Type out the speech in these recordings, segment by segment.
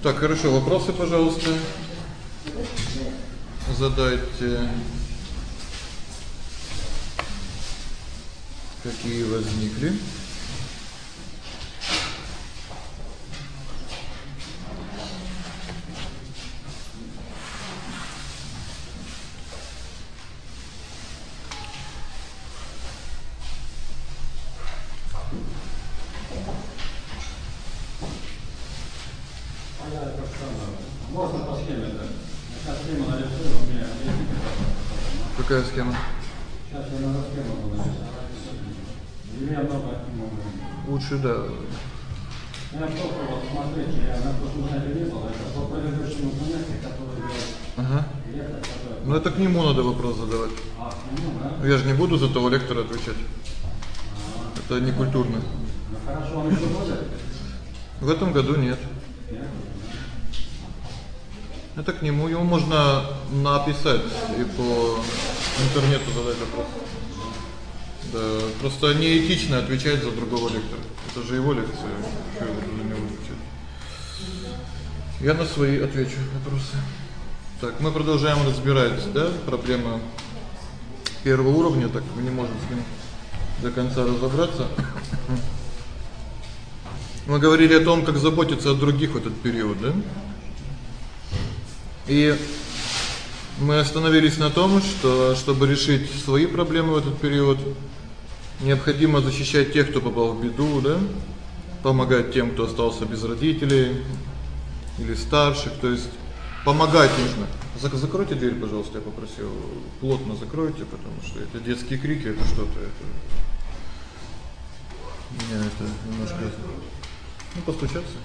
Так, хорошо, вопросы, пожалуйста. Задайте. Какие возникли? Можно по схеме, да? Сейчас схема нарисую, у меня Какая схема? Сейчас я на схему нарисую. У меня много Да. Я просто вот смотрите, я на прошлом видел, это по предыдущему занятию, которое Ага. лектор, который... Ну это к нему надо вопрос задавать. А, ну да. Я же не буду за того лектора отвечать. Это не культурно. Ну хорошо, он еще будет? В этом году нет. Это к нему, ему можно написать и по интернету задать вопрос. Да, просто неэтично отвечать за другого лектора. Это же его лекция, что буду за него. Я на свои отвечу вопросы. Так, мы продолжаем разбирать, да, проблемы первого уровня, так мы не можем с ним до конца разобраться. Мы говорили о том, как заботиться о других в этот период, да? И мы остановились на том, что чтобы решить свои проблемы в этот период, необходимо защищать тех, кто попал в беду, да? Помогать тем, кто остался без родителей или старших, то есть помогать нужно. Зак закройте дверь, пожалуйста, я попросил. Плотно закройте, потому что это детские крики, это что-то это меня это немножко ну постучаться.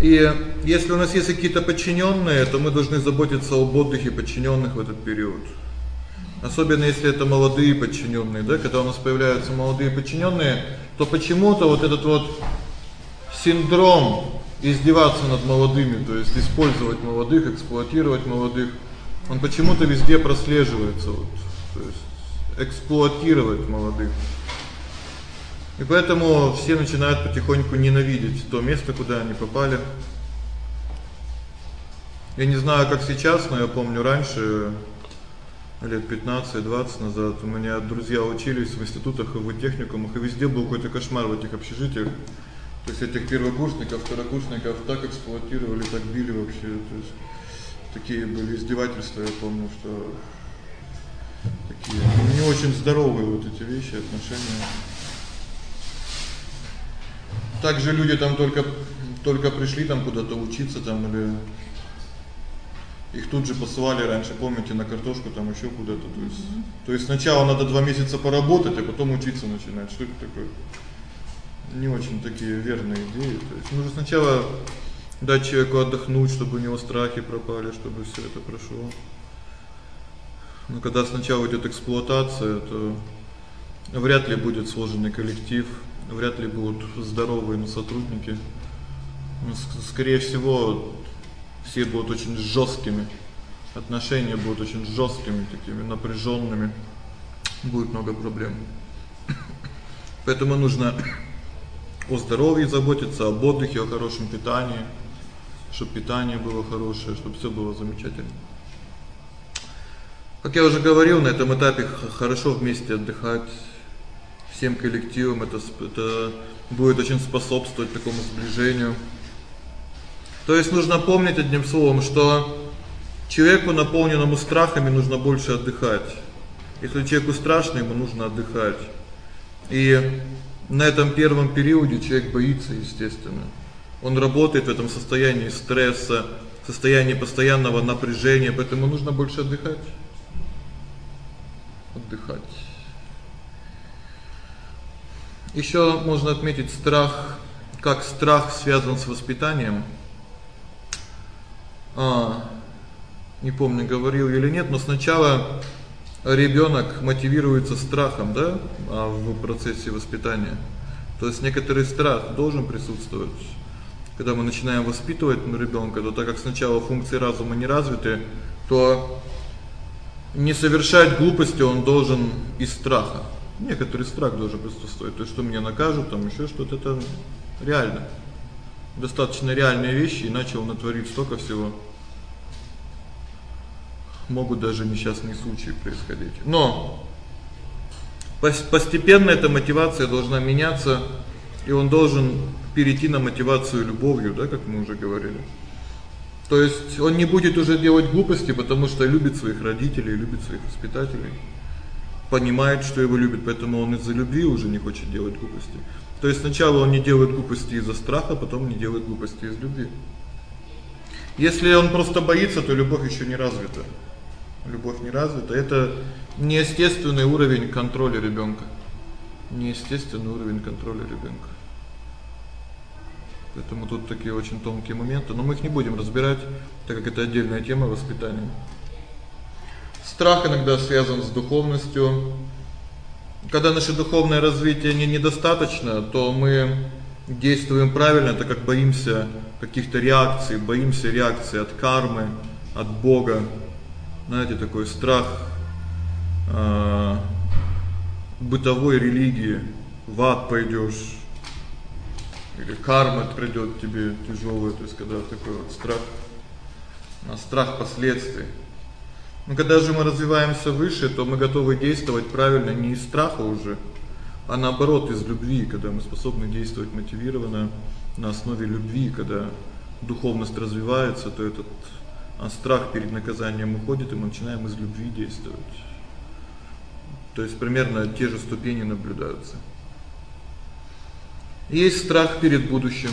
И если у нас есть какие-то подчинённые, то мы должны заботиться об отдыхе подчинённых в этот период. Особенно если это молодые подчинённые, да, когда у нас появляются молодые подчинённые, то почему-то вот этот вот синдром издеваться над молодыми, то есть использовать молодых, эксплуатировать молодых, он почему-то везде прослеживается вот. То есть эксплуатировать молодых. И поэтому все начинают потихоньку ненавидеть то место, куда они попали. Я не знаю, как сейчас, но я помню раньше лет 15-20 назад у меня друзья учились в институтах и в техникумах, и везде был какой-то кошмар в этих общежитиях. То есть этих первокурсников, второкурсников так эксплуатировали, так били вообще, то есть такие были издевательства, я помню, что такие не очень здоровые вот эти вещи, отношения. Также люди там только только пришли там куда-то учиться там или их тут же посылали раньше, помните, на картошку там ещё куда-то, то есть то есть сначала надо 2 месяца поработать, а потом учиться начинать. Что это такое? Не очень такие верные идеи. То есть нужно сначала дать человеку отдохнуть, чтобы у него страхи пропали, чтобы всё это прошло. Но когда сначала идёт эксплуатация, то вряд ли будет сложенный коллектив, вряд ли будут здоровые ну, сотрудники. Скорее всего, все будут очень жёсткими. Отношения будут очень жёсткими, такими напряжёнными. Будет много проблем. Поэтому нужно о здоровье заботиться, об отдыхе, о хорошем питании, чтобы питание было хорошее, чтобы всё было замечательно. Как я уже говорил, на этом этапе хорошо вместе отдыхать всем коллективом, это это будет очень способствовать такому сближению. То есть нужно помнить одним словом, что человеку, наполненному страхами, нужно больше отдыхать. Если человеку страшно, ему нужно отдыхать. И на этом первом периоде человек боится, естественно. Он работает в этом состоянии стресса, состоянии постоянного напряжения, поэтому нужно больше отдыхать. Отдыхать. Ещё можно отметить страх, как страх связан с воспитанием. А не помню, говорил или нет, но сначала ребёнок мотивируется страхом, да, а в процессе воспитания. То есть некоторый страх должен присутствовать. Когда мы начинаем воспитывать ну, ребёнка, то так как сначала функции разума не развиты, то не совершать глупости он должен из страха. Некоторый страх должен присутствовать, то есть что меня накажут, там ещё что-то это реально. достаточно реальные вещи, иначе он натворит столько всего. Могут даже несчастные случаи происходить. Но постепенно эта мотивация должна меняться, и он должен перейти на мотивацию любовью, да, как мы уже говорили. То есть он не будет уже делать глупости, потому что любит своих родителей, любит своих воспитателей. Понимает, что его любят, поэтому он из-за любви уже не хочет делать глупости. То есть сначала он не делает глупости из-за страха, потом не делает глупости из любви. Если он просто боится, то любовь ещё не развита. Любовь не развита это неестественный уровень контроля ребёнка. Неестественный уровень контроля ребёнка. Поэтому тут такие очень тонкие моменты, но мы их не будем разбирать, так как это отдельная тема воспитания. Страх иногда связан с духовностью. Когда наше духовное развитие не недостаточно, то мы действуем правильно, так как боимся каких-то реакций, боимся реакции от кармы, от Бога. Знаете, такой страх э бытовой религии. В ад пойдёшь, или карма придёт тебе тяжёлая, то есть когда такой вот страх, на страх последствий. Но когда же мы развиваемся выше, то мы готовы действовать правильно не из страха уже, а наоборот из любви, когда мы способны действовать мотивированно на основе любви, когда духовность развивается, то этот а страх перед наказанием уходит, и мы начинаем из любви действовать. То есть примерно те же ступени наблюдаются. Есть страх перед будущим,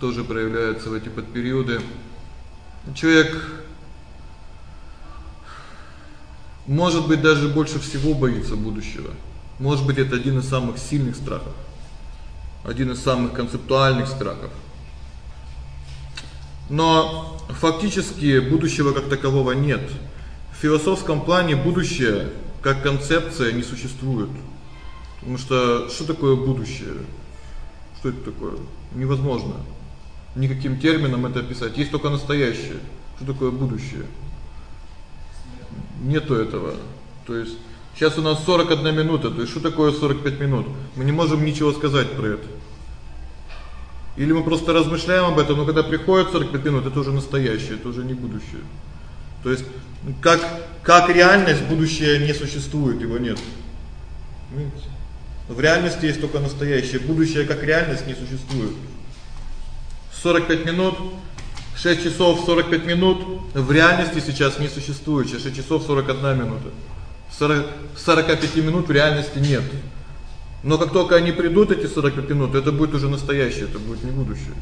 тоже проявляется в эти подпериоды. Человек может быть даже больше всего боится будущего. Может быть, это один из самых сильных страхов. Один из самых концептуальных страхов. Но фактически будущего как такового нет. В философском плане будущее как концепция не существует. Потому что что такое будущее? Что это такое? Невозможно никаким термином это описать. Есть только настоящее. Что такое будущее? Нету этого. То есть сейчас у нас 41 минута, то есть что такое 45 минут? Мы не можем ничего сказать про это. Или мы просто размышляем об этом, но когда приходит 45 минут, это уже настоящее, это уже не будущее. То есть как как реальность будущее не существует, его нет. Видите? В реальности есть только настоящее, будущее как реальность не существует. 45 минут 6 часов 45 минут в реальности сейчас не существует. 6 часов 41 минута. 40 45 минут в реальности нет. Но как только они придут эти 45 минут, это будет уже настоящее, это будет не будущее.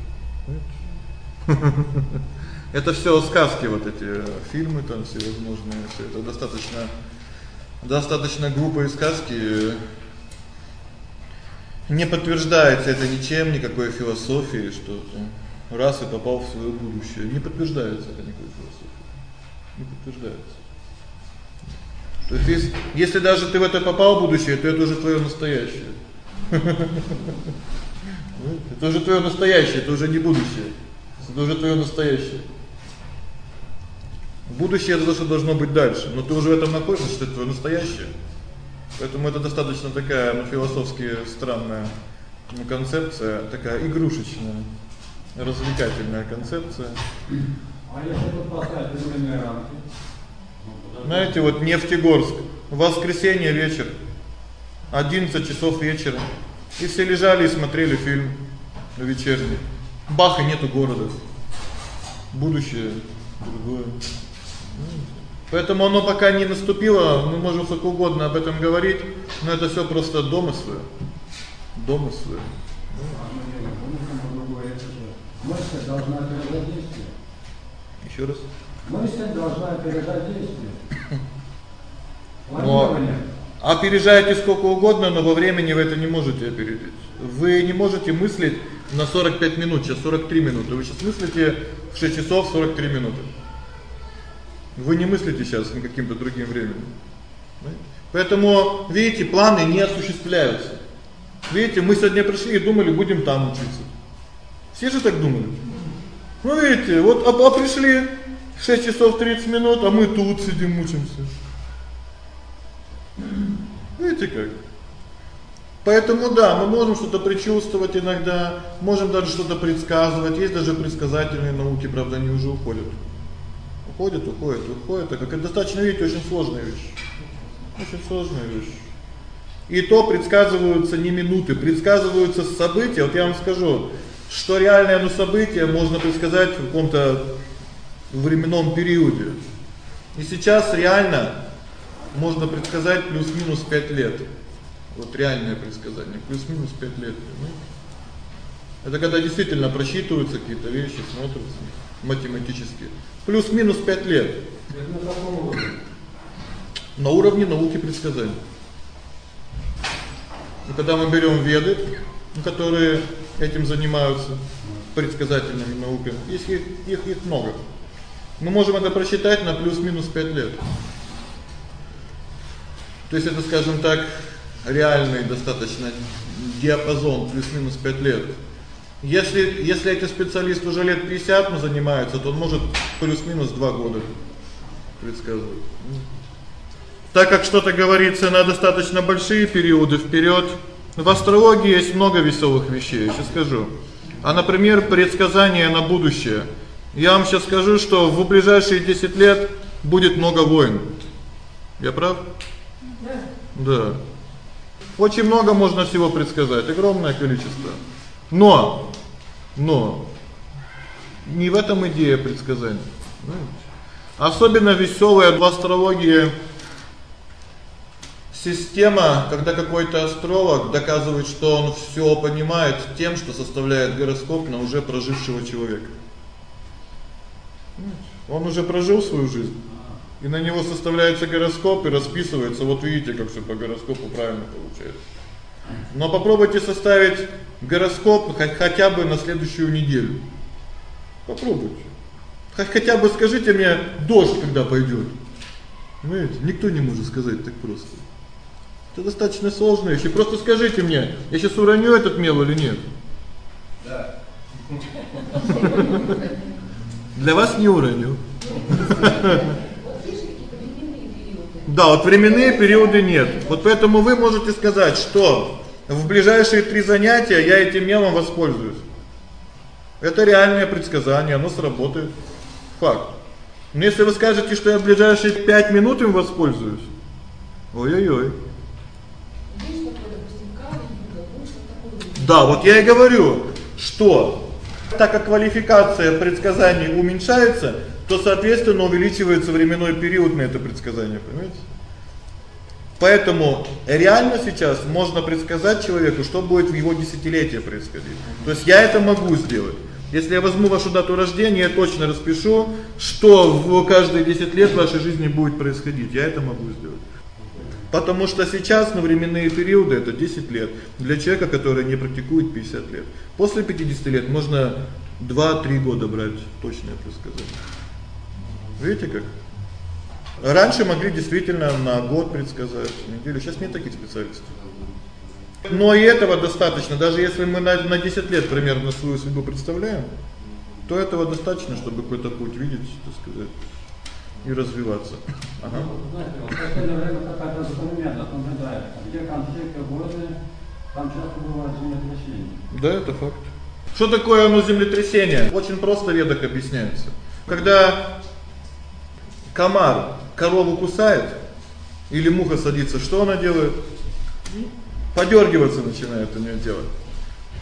Это всё сказки вот эти фильмы там все возможные, всё это достаточно достаточно глупые сказки не подтверждается это ничем, никакой философией, что раз и попал в своё будущее. Не подтверждается это никакой философией. Не подтверждается. То есть если, даже ты в это попал в будущее, то это уже твоё настоящее. Это уже твоё настоящее, это уже не будущее. Это уже твоё настоящее. Будущее это то, что должно быть дальше, но ты уже в этом находишься, что это твоё настоящее. Поэтому это достаточно такая, ну, философски странная ну, концепция, такая игрушечная, развлекательная концепция. А если тут поставить временные рамки? Знаете, вот Нефтегорск, воскресенье вечер. 11 часов вечера. И все лежали и смотрели фильм вечерний. Бах, и нету города. Будущее другое. Поэтому оно пока не наступило, мы можем сколько угодно об этом говорить, но это всё просто домыслы. Домыслы. Мысль должна опережать действие. Ещё раз. Мысль должна опережать действие. Но опережаете сколько угодно, но во времени вы это не можете опередить. Вы не можете мыслить на 45 минут, сейчас 43 минуты. Вы сейчас мыслите в 6 часов 43 минуты. Вы не мыслите сейчас каким-то другим временем. Поэтому, видите, планы не осуществляются. Видите, мы сегодня пришли и думали, будем там учиться. Все же так думали. Ну видите, вот а, а пришли 6 часов 30 минут, а мы тут сидим учимся. Видите как? Поэтому да, мы можем что-то предчувствовать иногда, можем даже что-то предсказывать. Есть даже предсказательные науки, правда, они уже уходят. Уходят, уходят, уходят. Так как это достаточно, видите, очень сложная вещь. Очень сложная вещь. И то предсказываются не минуты, предсказываются события. Вот я вам скажу, что реальное оно событие можно предсказать в каком-то временном периоде. И сейчас реально можно предсказать плюс-минус 5 лет. Вот реальное предсказание, плюс-минус 5 лет, понимаете? Это когда действительно просчитываются какие-то вещи, смотрятся математически. Плюс-минус 5 лет. На уровне науки предсказаний. И когда мы берём веды, которые этим занимаются, предсказательными науками, их их их много. Мы можем это просчитать на плюс-минус 5 лет. То есть это, скажем так, реальный достаточно диапазон плюс-минус 5 лет. Если если эти специалист уже лет 50 ну занимается, то он может плюс-минус 2 года предсказывать. Так как что-то говорится на достаточно большие периоды вперёд, в астрологии есть много весёлых вещей, сейчас скажу. А, например, предсказания на будущее. Я вам сейчас скажу, что в ближайшие 10 лет будет много войн. Я прав? Да. Очень много можно всего предсказать, огромное количество. Но но не в этом идея предсказания. Особенно весёлая в астрологии система, когда какой-то астролог доказывает, что он всё понимает тем, что составляет гороскоп на уже прожившего человека. Он уже прожил свою жизнь. И на него составляется гороскоп и расписывается. Вот видите, как всё по гороскопу правильно получается. Но попробуйте составить гороскоп хотя бы на следующую неделю. Попробуйте. Хоть хотя бы скажите мне, дождь когда пойдёт. Понимаете? Никто не может сказать так просто. Это достаточно сложно. Если просто скажите мне, я сейчас уроню этот мел или нет? Да. Для вас не уроню. Да, вот временные периоды нет. Вот поэтому вы можете сказать, что в ближайшие три занятия я этим мелом воспользуюсь. Это реальное предсказание, оно сработает. Факт. Но если вы скажете, что я в ближайшие 5 минут им воспользуюсь. Ой-ой-ой. Да, вот я и говорю, что так как квалификация предсказаний уменьшается, то, соответственно, увеличивается временной период на это предсказание, понимаете? Поэтому реально сейчас можно предсказать человеку, что будет в его десятилетие происходить. То есть я это могу сделать. Если я возьму вашу дату рождения, я точно распишу, что в каждые 10 лет в вашей жизни будет происходить. Я это могу сделать. Потому что сейчас на временные периоды это 10 лет для человека, который не практикует 50 лет. После 50 лет можно 2-3 года брать точное предсказание. Видите как? Раньше могли действительно на год предсказать, неделю. Сейчас нет таких специалистов. Но и этого достаточно, даже если мы на на 10 лет примерно свою судьбу представляем, то этого достаточно, чтобы какой-то путь видеть, так сказать, и развиваться. Ага. Да, это факт. Что такое оно землетрясение? Очень просто ведах объясняется. Когда комар корову кусает или муха садится, что она делает? Подёргиваться начинает у неё делать.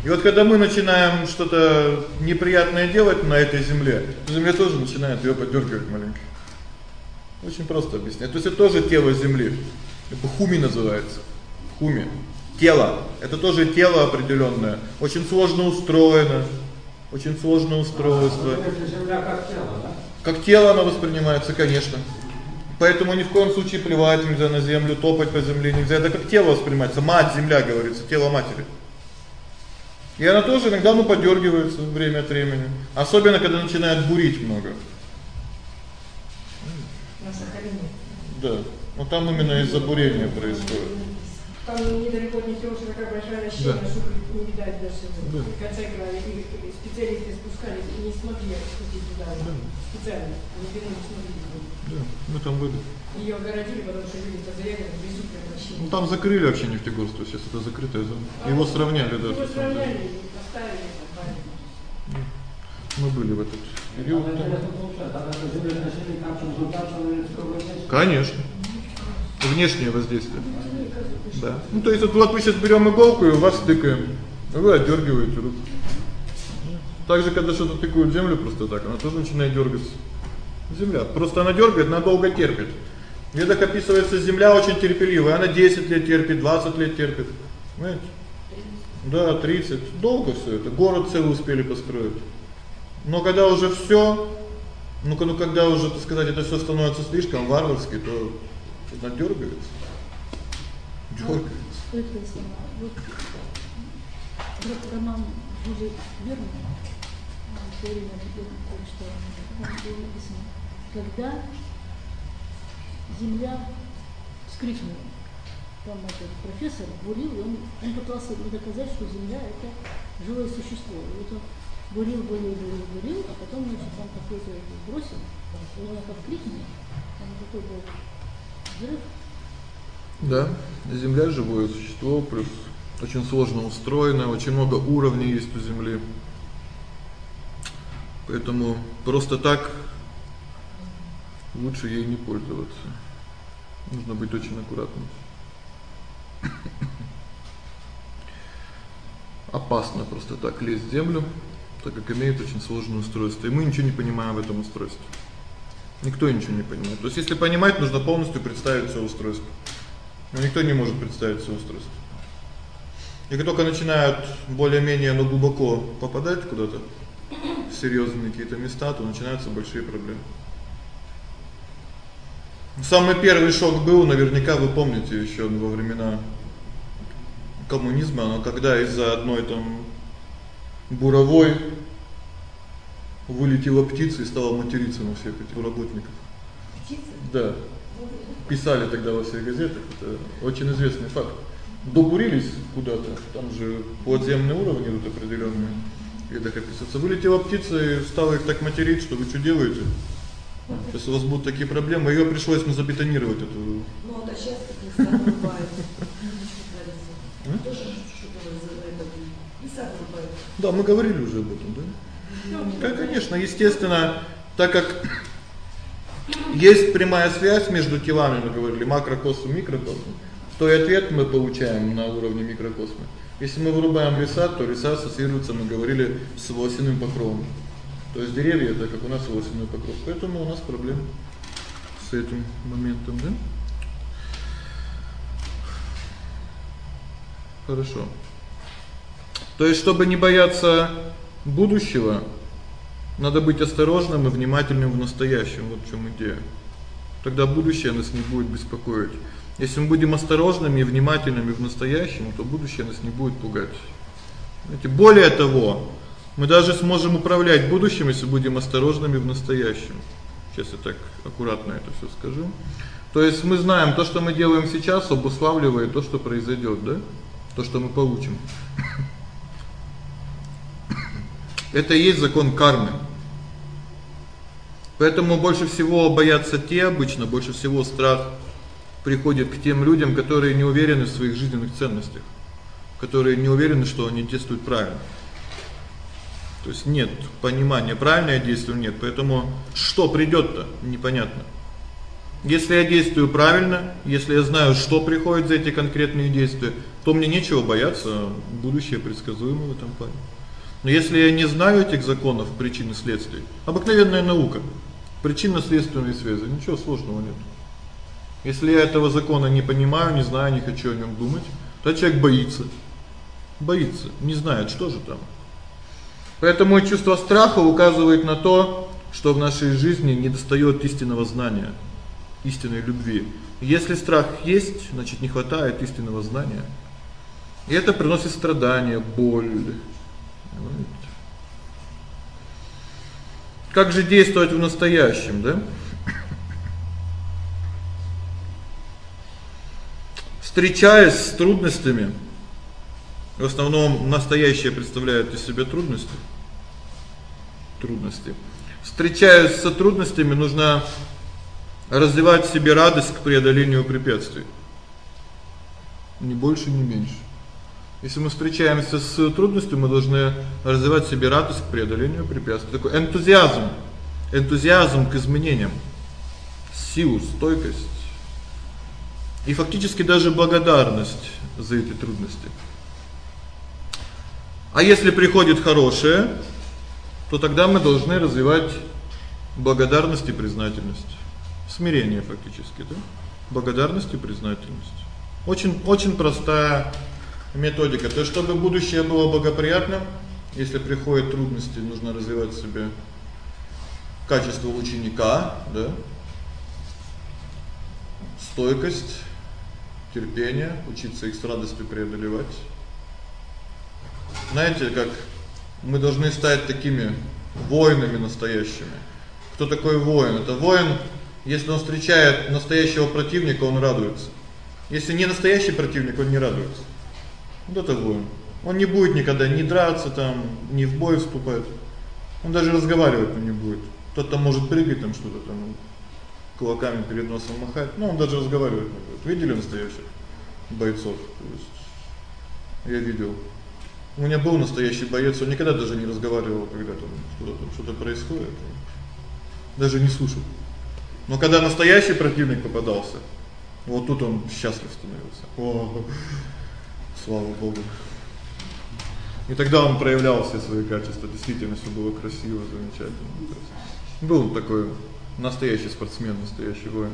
И вот когда мы начинаем что-то неприятное делать на этой земле, земля тоже начинает её подёргивать маленько. Очень просто объяснять. То есть это тоже тело земли. Это хуми называется. Хуми. Тело. Это тоже тело определённое, очень сложно устроено. Очень сложное устройство. А, земля как тело, да? Как тело оно воспринимается, конечно. Поэтому ни в коем случае плевать нельзя на землю, топать по земле нельзя. Это как тело воспринимается, мать земля говорится, тело матери. И она тоже иногда ну подёргивается время от времени, особенно когда начинает бурить много. На Сахалине. Да. Вот там именно из-за бурения происходит. Там недалеко от Нефтеюгорска такая большая расщелина, Да. что не видать даже. Да. В конце края. И и специалисты спускались и не смогли спустить туда. Да. Специально. Да, мы там были. Ее огородили, потому что люди заехали, везут прям Ну там закрыли вообще нефтегорство, сейчас это закрытая зона. Его сравняли даже. Его самом деле. сравняли поставили там памятник. Мы были в этот Это период. строго Конечно. Внешнее воздействие. Да. Ну то есть вот, вот мы сейчас берем иголку и вас тыкаем. а Вы отдергиваете руку. Также когда что-то тыкают в землю просто так, она тоже начинает дергаться. Земля. Просто она дергает, она долго терпит. В ведах описывается земля очень терпеливая. Она 10 лет терпит, 20 лет терпит. Понимаете? Да, 30. Долго все это. Город целый успели построить. Но когда уже всё, ну ну когда уже, так сказать, это всё становится слишком варварски, то она дёргается. Дёргается. Вот р- роман Жюля Верна, «Теория например, что было написано, когда Земля вскрикнула. Там этот профессор бурил, и он, он пытался доказать, что Земля это живое существо. И вот он бурил, бурил, бурил, бурил, а потом, значит, там какой-то бросил, и он как крикнул, там такой был взрыв, Да, Земля живое существо, плюс очень сложно устроена, очень много уровней есть у Земли. Поэтому просто так лучше ей не пользоваться. Нужно быть очень аккуратным. Опасно просто так лезть в землю, так как имеет очень сложное устройство, и мы ничего не понимаем в этом устройстве. Никто ничего не понимает. То есть если понимать, нужно полностью представить всё устройство. Но никто не может представить всё устройство. И как только начинают более-менее, но глубоко попадать куда-то серьёзные какие-то места, то начинаются большие проблемы. Самый первый шок был, наверняка вы помните ещё во времена коммунизма, но когда из-за одной там буровой вылетела птица и стала материться на всех этих работников. Птицы? Да. Писали тогда во всех газетах, это очень известный факт. Добурились куда-то, там же подземные уровни идут определённые. И так описывается. Вылетела птица и стала их так материть, что вы что делаете? Если у вас будут такие проблемы, её пришлось ну забетонировать эту. Ну, вот а сейчас как? Тоже. Леса вырубают. Да, мы говорили уже об этом, да? Да, конечно, естественно, так как есть прямая связь между телами, мы говорили, макрокосм, микрокосм, то и ответ мы получаем на уровне микрокосма. Если мы вырубаем леса, то леса ассоциируются, мы говорили, с волосяным покровом. То есть деревья это как у нас волосяной покров. Поэтому у нас проблемы с этим моментом, да? Хорошо. То есть чтобы не бояться будущего, надо быть осторожным и внимательным в настоящем. Вот в чём идея. Тогда будущее нас не будет беспокоить. Если мы будем осторожными и внимательными в настоящем, то будущее нас не будет пугать. Знаете, более того, мы даже сможем управлять будущим, если будем осторожными в настоящем. Сейчас я так аккуратно это всё скажу. То есть мы знаем, то, что мы делаем сейчас, обуславливает то, что произойдёт, да? То, что мы получим. Это и есть закон кармы. Поэтому больше всего боятся те обычно, больше всего страх приходит к тем людям, которые не уверены в своих жизненных ценностях, которые не уверены, что они действуют правильно. То есть нет понимания, правильное действие нет, поэтому что придёт-то, непонятно. Если я действую правильно, если я знаю, что приходит за эти конкретные действия, то мне нечего бояться, будущее предсказуемо в этом плане. Но если я не знаю этих законов причин и следствий, обыкновенная наука, причинно-следственные связи, ничего сложного нет. Если я этого закона не понимаю, не знаю, не хочу о нём думать, то человек боится. Боится, не знает, что же там. Поэтому чувство страха указывает на то, что в нашей жизни недостаёт истинного знания, истинной любви. Если страх есть, значит не хватает истинного знания. И это приносит страдания, боль. Как же действовать в настоящем, да? Встречаясь с трудностями, в основном настоящее представляют из себя трудности. Трудности. Встречаясь с трудностями, нужно развивать в себе радость к преодолению препятствий. Ни больше, ни меньше. Если мы встречаемся с трудностью, мы должны развивать в себе радость к преодолению препятствий. Такой энтузиазм, энтузиазм к изменениям, силу, стойкость и фактически даже благодарность за эти трудности. А если приходит хорошее, то тогда мы должны развивать благодарность и признательность. Смирение фактически, да? Благодарность и признательность. Очень очень простая методика. То есть чтобы будущее было благоприятным, если приходят трудности, нужно развивать в себе качество ученика, да? Стойкость, терпение, учиться их с радостью преодолевать. Знаете, как мы должны стать такими воинами настоящими. Кто такой воин? Это воин, если он встречает настоящего противника, он радуется. Если не настоящий противник, он не радуется. Вот это воин. Он не будет никогда ни драться там, ни в бой вступать. Он даже разговаривать не будет. Кто-то может прыгать там что-то там кулаками перед носом махать, но он даже разговаривать не. Видели настоящих бойцов? То есть я видел. У меня был настоящий боец, он никогда даже не разговаривал, когда там что-то что-то происходит. Даже не слушал. Но когда настоящий противник попадался, вот тут он счастлив становился. О, слава богу. И тогда он проявлял все свои качества, действительно всё было красиво, замечательно. Был такой настоящий спортсмен, настоящий воин.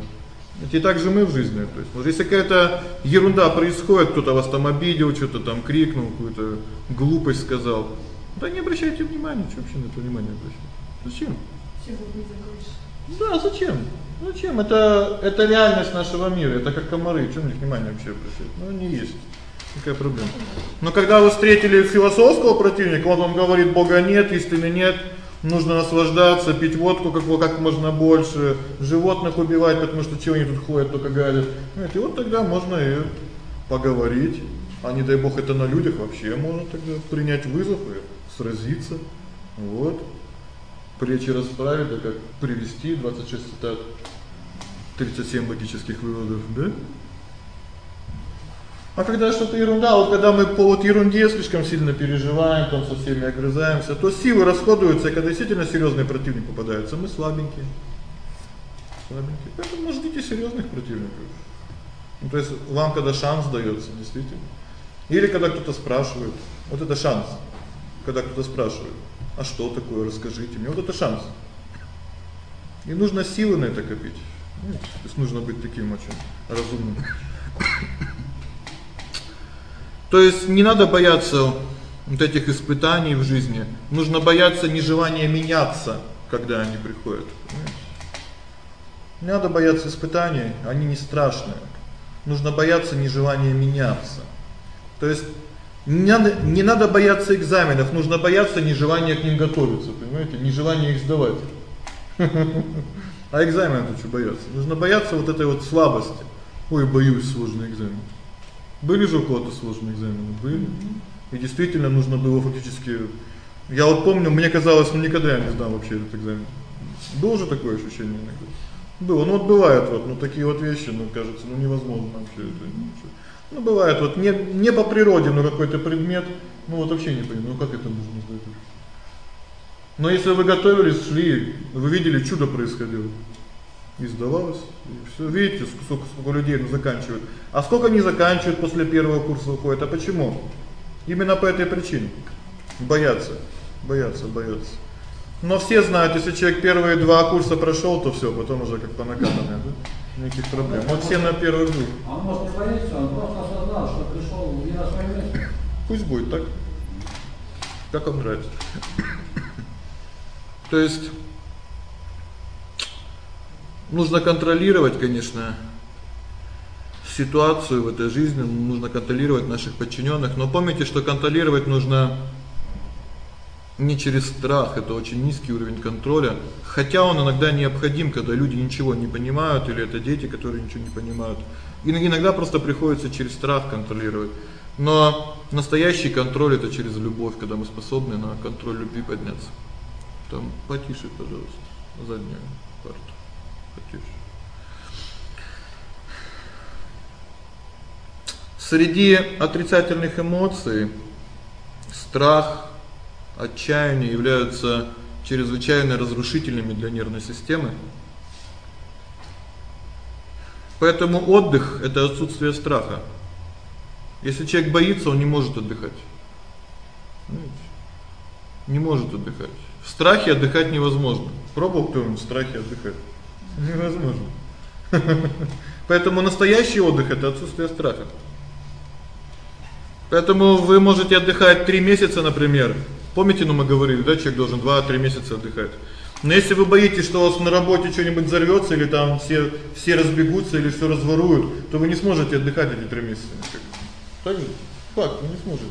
И так же мы в жизни, то есть, вот если какая-то ерунда происходит, кто-то вас там обидел, что-то там крикнул, какую-то глупость сказал, да не обращайте внимания, что вообще на это внимание обращать? Зачем? Да, зачем? Зачем? Это это реальность нашего мира, это как комары, что на них внимание вообще обращать? Ну не есть. Какая проблема? Но когда вы встретили философского противника, он вам говорит: "Бога нет, истины нет, нужно наслаждаться, пить водку как как можно больше, животных убивать, потому что чего они тут ходят, только гадят". Знаете, вот тогда можно и поговорить. А не дай бог это на людях вообще можно тогда принять вызов и сразиться. Вот. Плечи расправить, да как привести 26 цитат, 37 логических выводов, да? А когда что-то ерунда, вот когда мы по вот ерунде слишком сильно переживаем, там со всеми огрызаемся, то силы расходуются, и когда действительно серьёзный противник попадается, мы слабенькие. Слабенькие. Поэтому ждите серьёзных противников. Ну то есть вам когда шанс даётся, действительно. Или когда кто-то спрашивает. Вот это шанс. Когда кто-то спрашивает: "А что такое, расскажите мне". Вот это шанс. И нужно силы на это копить. Ну, то есть нужно быть таким очень разумным. То есть не надо бояться вот этих испытаний в жизни. Нужно бояться нежелания меняться, когда они приходят. Не надо бояться испытаний, они не страшные. Нужно бояться нежелания меняться. То есть не надо не надо бояться экзаменов, нужно бояться нежелания к ним готовиться, понимаете? Нежелания их сдавать. А экзаменов что бояться? Нужно бояться вот этой вот слабости. Ой, боюсь сложный экзамен. Были же у кого-то сложные экзамены, были. И действительно нужно было фактически Я вот помню, мне казалось, ну никогда я не сдам вообще этот экзамен. Было же такое ощущение иногда. Было, ну вот бывает вот, ну такие вот вещи, ну кажется, ну невозможно вообще это. Ну бывает вот не не по природе, но какой-то предмет, ну вот вообще не понимаю, ну как это можно сдать? Но если вы готовились, шли, вы видели, чудо происходило. И сдавалось, и всё. Видите, сколько сколько людей ну заканчивают. А сколько не заканчивают после первого курса уходят? А почему? Именно по этой причине. Боятся. Боятся, боятся. Но все знают, если человек первые два курса прошёл, то всё, потом уже как по накатанной, да? Никаких проблем. Вот все на первых двух. А он может не боится, он просто осознал, что пришёл не на своё место. Пусть будет так. Как вам нравится. То есть нужно контролировать, конечно, ситуацию в этой жизни, нужно контролировать наших подчинённых, но помните, что контролировать нужно не через страх, это очень низкий уровень контроля, хотя он иногда необходим, когда люди ничего не понимают или это дети, которые ничего не понимают. И иногда просто приходится через страх контролировать. Но настоящий контроль это через любовь, когда мы способны на контроль любви подняться. Там потише, пожалуйста, заднюю парту. Потише. Среди отрицательных эмоций страх, отчаяние являются чрезвычайно разрушительными для нервной системы. Поэтому отдых это отсутствие страха. Если человек боится, он не может отдыхать. Не может отдыхать. В страхе отдыхать невозможно. Пробовал кто-нибудь в страхе отдыхать? Невозможно. Поэтому настоящий отдых это отсутствие страха. Поэтому вы можете отдыхать 3 месяца, например. Помните, ну мы говорили, да, человек должен 2-3 месяца отдыхать. Но если вы боитесь, что у вас на работе что-нибудь взорвётся или там все все разбегутся или всё разворуют, то вы не сможете отдыхать эти 3 месяца. Так же? Вы не сможете.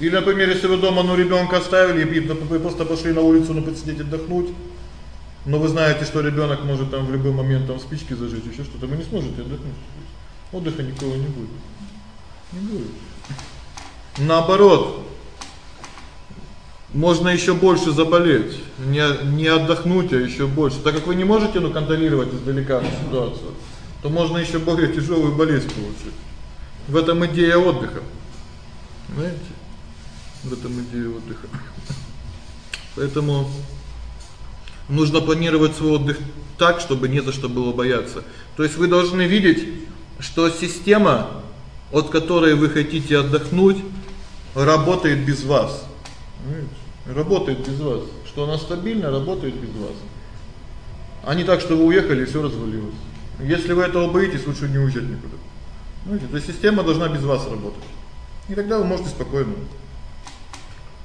Или, например, если вы дома ну ребёнка оставили и просто пошли на улицу, ну посидеть отдохнуть, но вы знаете, что ребёнок может там в любой момент там спички зажечь, ещё что-то, вы не сможете отдохнуть. Отдыха никакого не будет. Не будет. Наоборот, можно ещё больше заболеть, не не отдохнуть, а ещё больше. Так как вы не можете ну контролировать издалека ситуацию, то можно ещё более тяжёлую болезнь получить. В этом идея отдыха. Знаете? В этом идея отдыха. Поэтому нужно планировать свой отдых так, чтобы не за что было бояться. То есть вы должны видеть, что система, от которой вы хотите отдохнуть, работает без вас. Работает без вас. Что она стабильно работает без вас. А не так, что вы уехали и всё развалилось. Если вы этого боитесь, лучше не уезжать никуда. Знаете, эта система должна без вас работать. И тогда вы можете спокойно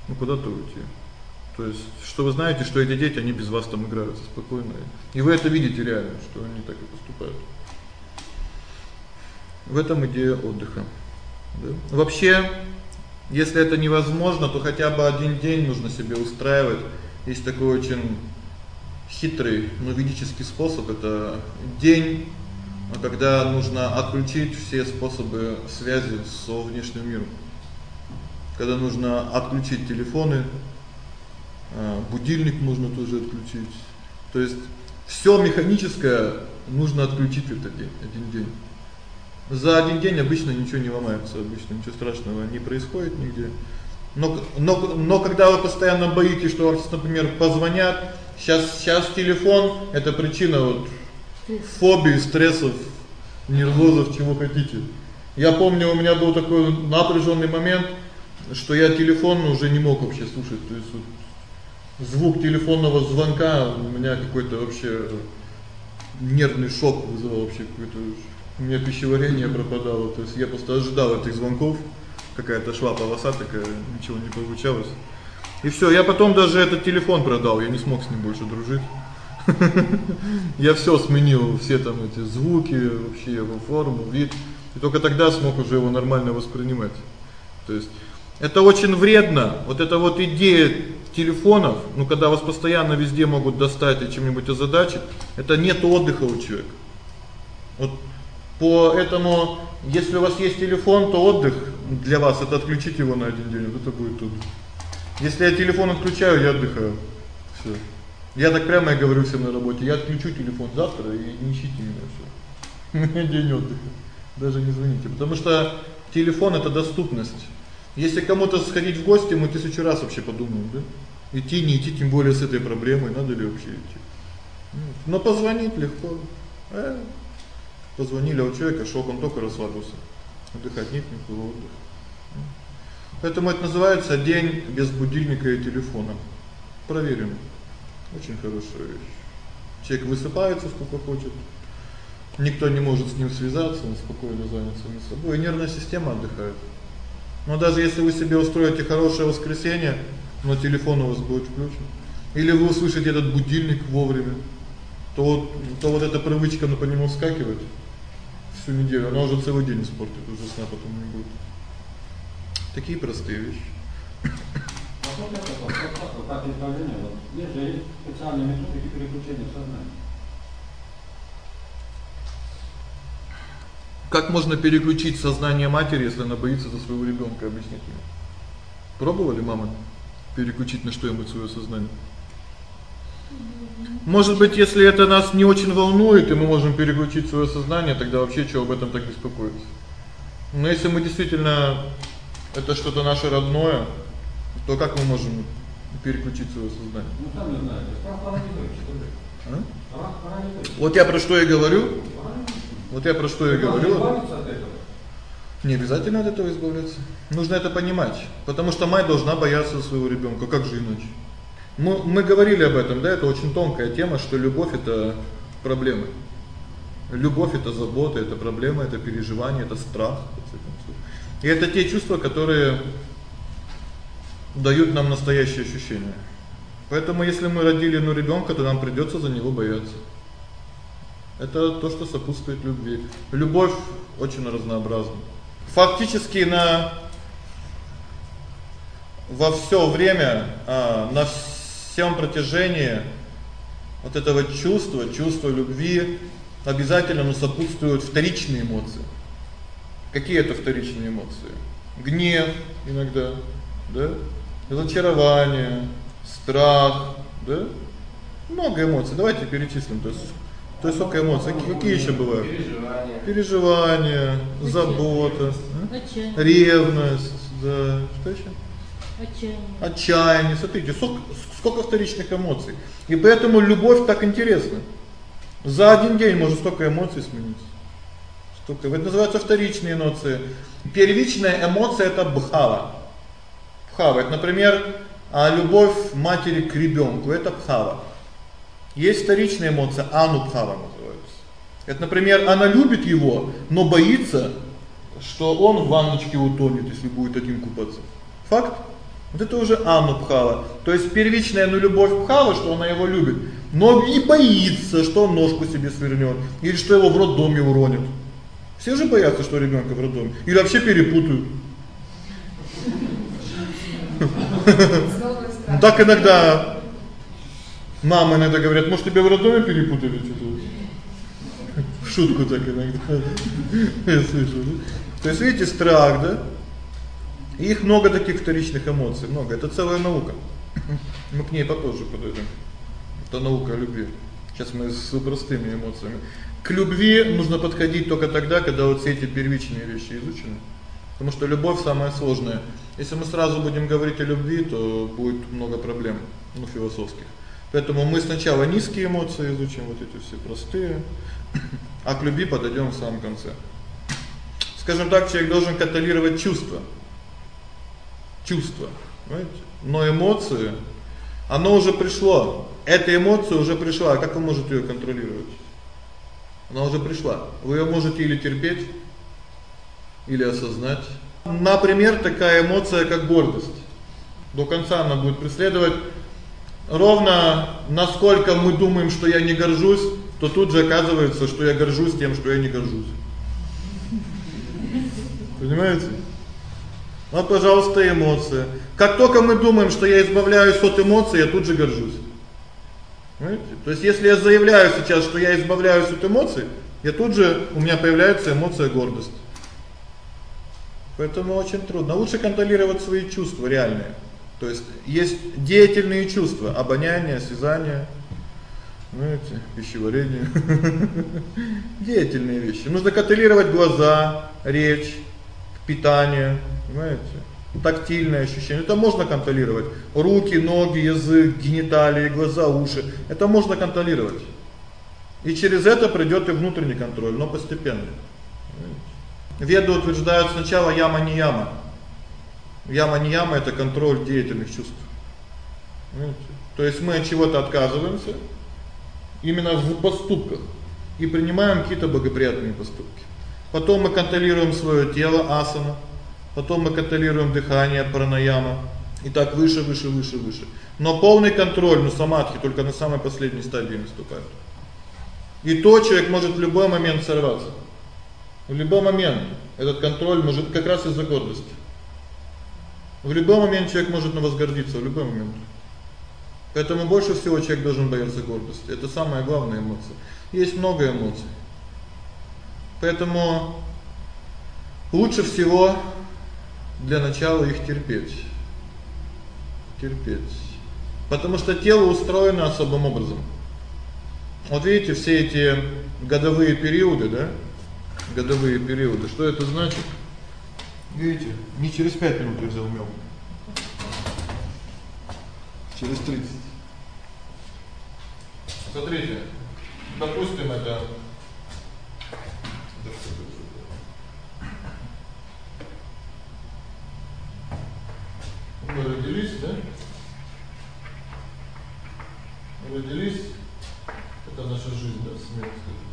ну куда-то уйти. То есть, что вы знаете, что эти дети они без вас там играют спокойно. И вы это видите реально, что они так и поступают. В этом идея отдыха. Да? Вообще если это невозможно, то хотя бы один день нужно себе устраивать. Есть такой очень хитрый, но ведический способ это день, когда нужно отключить все способы связи с внешним миром. Когда нужно отключить телефоны, будильник нужно тоже отключить. То есть всё механическое нужно отключить в этот день, один день. За один день обычно ничего не ломается, обычно ничего страшного не происходит нигде. Но но но когда вы постоянно боитесь, что вам, например, позвонят, сейчас сейчас телефон это причина вот фобий, стрессов, нервозов, чего хотите. Я помню, у меня был такой напряжённый момент, что я телефон уже не мог вообще слушать, то есть вот звук телефонного звонка у меня какой-то вообще нервный шок вызывал вообще какой-то у меня пищеварение пропадало, то есть я просто ожидал этих звонков, какая-то шла полоса такая, ничего не получалось. И всё, я потом даже этот телефон продал, я не смог с ним больше дружить. Я всё сменил, все там эти звуки, вообще его форму, вид, и только тогда смог уже его нормально воспринимать. То есть это очень вредно. Вот эта вот идея телефонов, ну когда вас постоянно везде могут достать и чем-нибудь озадачить, это нет отдыха у человека. Вот Поэтому, если у вас есть телефон, то отдых для вас это отключить его на один день, это будет отдых. Если я телефон отключаю, я отдыхаю. Всё. Я так прямо и говорю всем на работе: "Я отключу телефон завтра и не ищите меня всё". День отдыха. Даже не звоните, потому что телефон это доступность. Если кому-то сходить в гости, мы тысячу раз вообще подумаем, да? Идти, не идти, тем более с этой проблемой, надо ли вообще идти. Но позвонить легко. Э, Позвонили, а у человека шок, он только расслабился. Отдыхать нет никакого отдыха. Поэтому это называется день без будильника и телефона. Проверено. Очень хорошая вещь. Человек высыпается сколько хочет. Никто не может с ним связаться, он спокойно занят самим собой, и нервная система отдыхает. Но даже если вы себе устроите хорошее воскресенье, но телефон у вас будет включен, или вы услышите этот будильник вовремя, то вот то вот эта привычка на по нему вскакивать всю неделю, она уже целый день испортит, уже сна потом не будет. Такие простые вещи. Как можно переключить сознание матери, если она боится за своего ребёнка, объясните мне. Пробовали мамы переключить на что-нибудь своё сознание? Может быть, если это нас не очень волнует, и мы можем переключить своё сознание, тогда вообще что об этом так беспокоиться? Но если мы действительно это что-то наше родное, то как мы можем переключить своё сознание? Ну знаете, страх парализует человека. А? Вот я про что и говорю. Вот я про что и говорю. Не обязательно от этого избавляться. Нужно это понимать, потому что мать должна бояться своего ребёнка, как же иначе? Мы мы говорили об этом, да, это очень тонкая тема, что любовь это проблемы. Любовь это забота, это проблема, это переживание, это страх, И это те чувства, которые дают нам настоящее ощущение. Поэтому если мы родили ну ребёнка, то нам придётся за него бояться. Это то, что сопутствует любви. Любовь очень разнообразна. Фактически на во всё время, а, на всем протяжении вот этого чувства, чувства любви обязательно ну сопутствуют вторичные эмоции. Какие это вторичные эмоции? Гнев иногда, да? Разочарование, страх, да? Много эмоций. Давайте перечислим, то есть то есть сколько эмоций? Какие, ещё бывают? Переживания. Переживания, забота? Отчаяние. ревность, да, что ещё? Отчаяние. Отчаяние. Смотрите, сколько сколько вторичных эмоций. И поэтому любовь так интересна. За один день можно столько эмоций сменить. Столько. Это называется вторичные эмоции. Первичная эмоция это бхава. Бхава это, например, а любовь матери к ребёнку это бхава. Есть вторичная эмоция анубхава называется. Это, например, она любит его, но боится, что он в ванночке утонет, если будет один купаться. Факт? Вот это уже анубхава. То есть первичная ну любовь бхава, что она его любит, но и боится, что он ножку себе свернёт или что его в роддоме уронят. Все же боятся, что ребёнка в роддоме или вообще перепутают. Ну так иногда мамы иногда говорят: "Может, тебя в роддоме перепутали что-то?" В шутку так иногда. Я слышу. То есть видите страх, да? Их много таких вторичных эмоций, много. Это целая наука. Мы к ней попозже подойдем. Это наука о любви. Сейчас мы с простыми эмоциями. К любви нужно подходить только тогда, когда вот все эти первичные вещи изучены. Потому что любовь самая сложная. Если мы сразу будем говорить о любви, то будет много проблем, ну, философских. Поэтому мы сначала низкие эмоции изучим, вот эти все простые, а к любви подойдём в самом конце. Скажем так, человек должен контролировать чувства чувство, понимаете? Но эмоции оно уже пришло. Эта эмоция уже пришла, как вы можете её контролировать? Она уже пришла. Вы её можете или терпеть, или осознать. Например, такая эмоция, как гордость. До конца она будет преследовать ровно насколько мы думаем, что я не горжусь, то тут же оказывается, что я горжусь тем, что я не горжусь. Понимаете? Вот, пожалуйста, эмоции. Как только мы думаем, что я избавляюсь от эмоций, я тут же горжусь. Понимаете? То есть если я заявляю сейчас, что я избавляюсь от эмоций, я тут же у меня появляется эмоция гордости. Поэтому очень трудно. Лучше контролировать свои чувства реальные. То есть есть деятельные чувства: обоняние, осязание, знаете, пищеварение. Деятельные вещи. Нужно контролировать глаза, речь, питание, понимаете? Тактильное ощущение. Это можно контролировать. Руки, ноги, язык, гениталии, глаза, уши. Это можно контролировать. И через это придёт и внутренний контроль, но постепенно. Веды утверждают сначала яма не яма. Яма не яма это контроль деятельных чувств. Понимаете? То есть мы от чего-то отказываемся именно в поступках и принимаем какие-то благоприятные поступки. Потом мы контролируем своё тело асана, потом мы контролируем дыхание пранаяма и так выше, выше, выше, выше. Но полный контроль, ну самадхи только на самой последней стадии наступает. И то человек может в любой момент сорваться. В любой момент этот контроль может как раз из-за гордости. В любой момент человек может на вас гордиться, в любой момент. Поэтому больше всего человек должен бояться гордости. Это самая главная эмоция. Есть много эмоций. Поэтому лучше всего для начала их терпеть. Терпеть. Потому что тело устроено особым образом. Вот видите, все эти годовые периоды, да? Годовые периоды. Что это значит? Видите, не через 5 минут я взял мёд. Через 30. Смотрите. Допустим, это Мы родились, да? Родились. Это наша жизнь, да, смерть.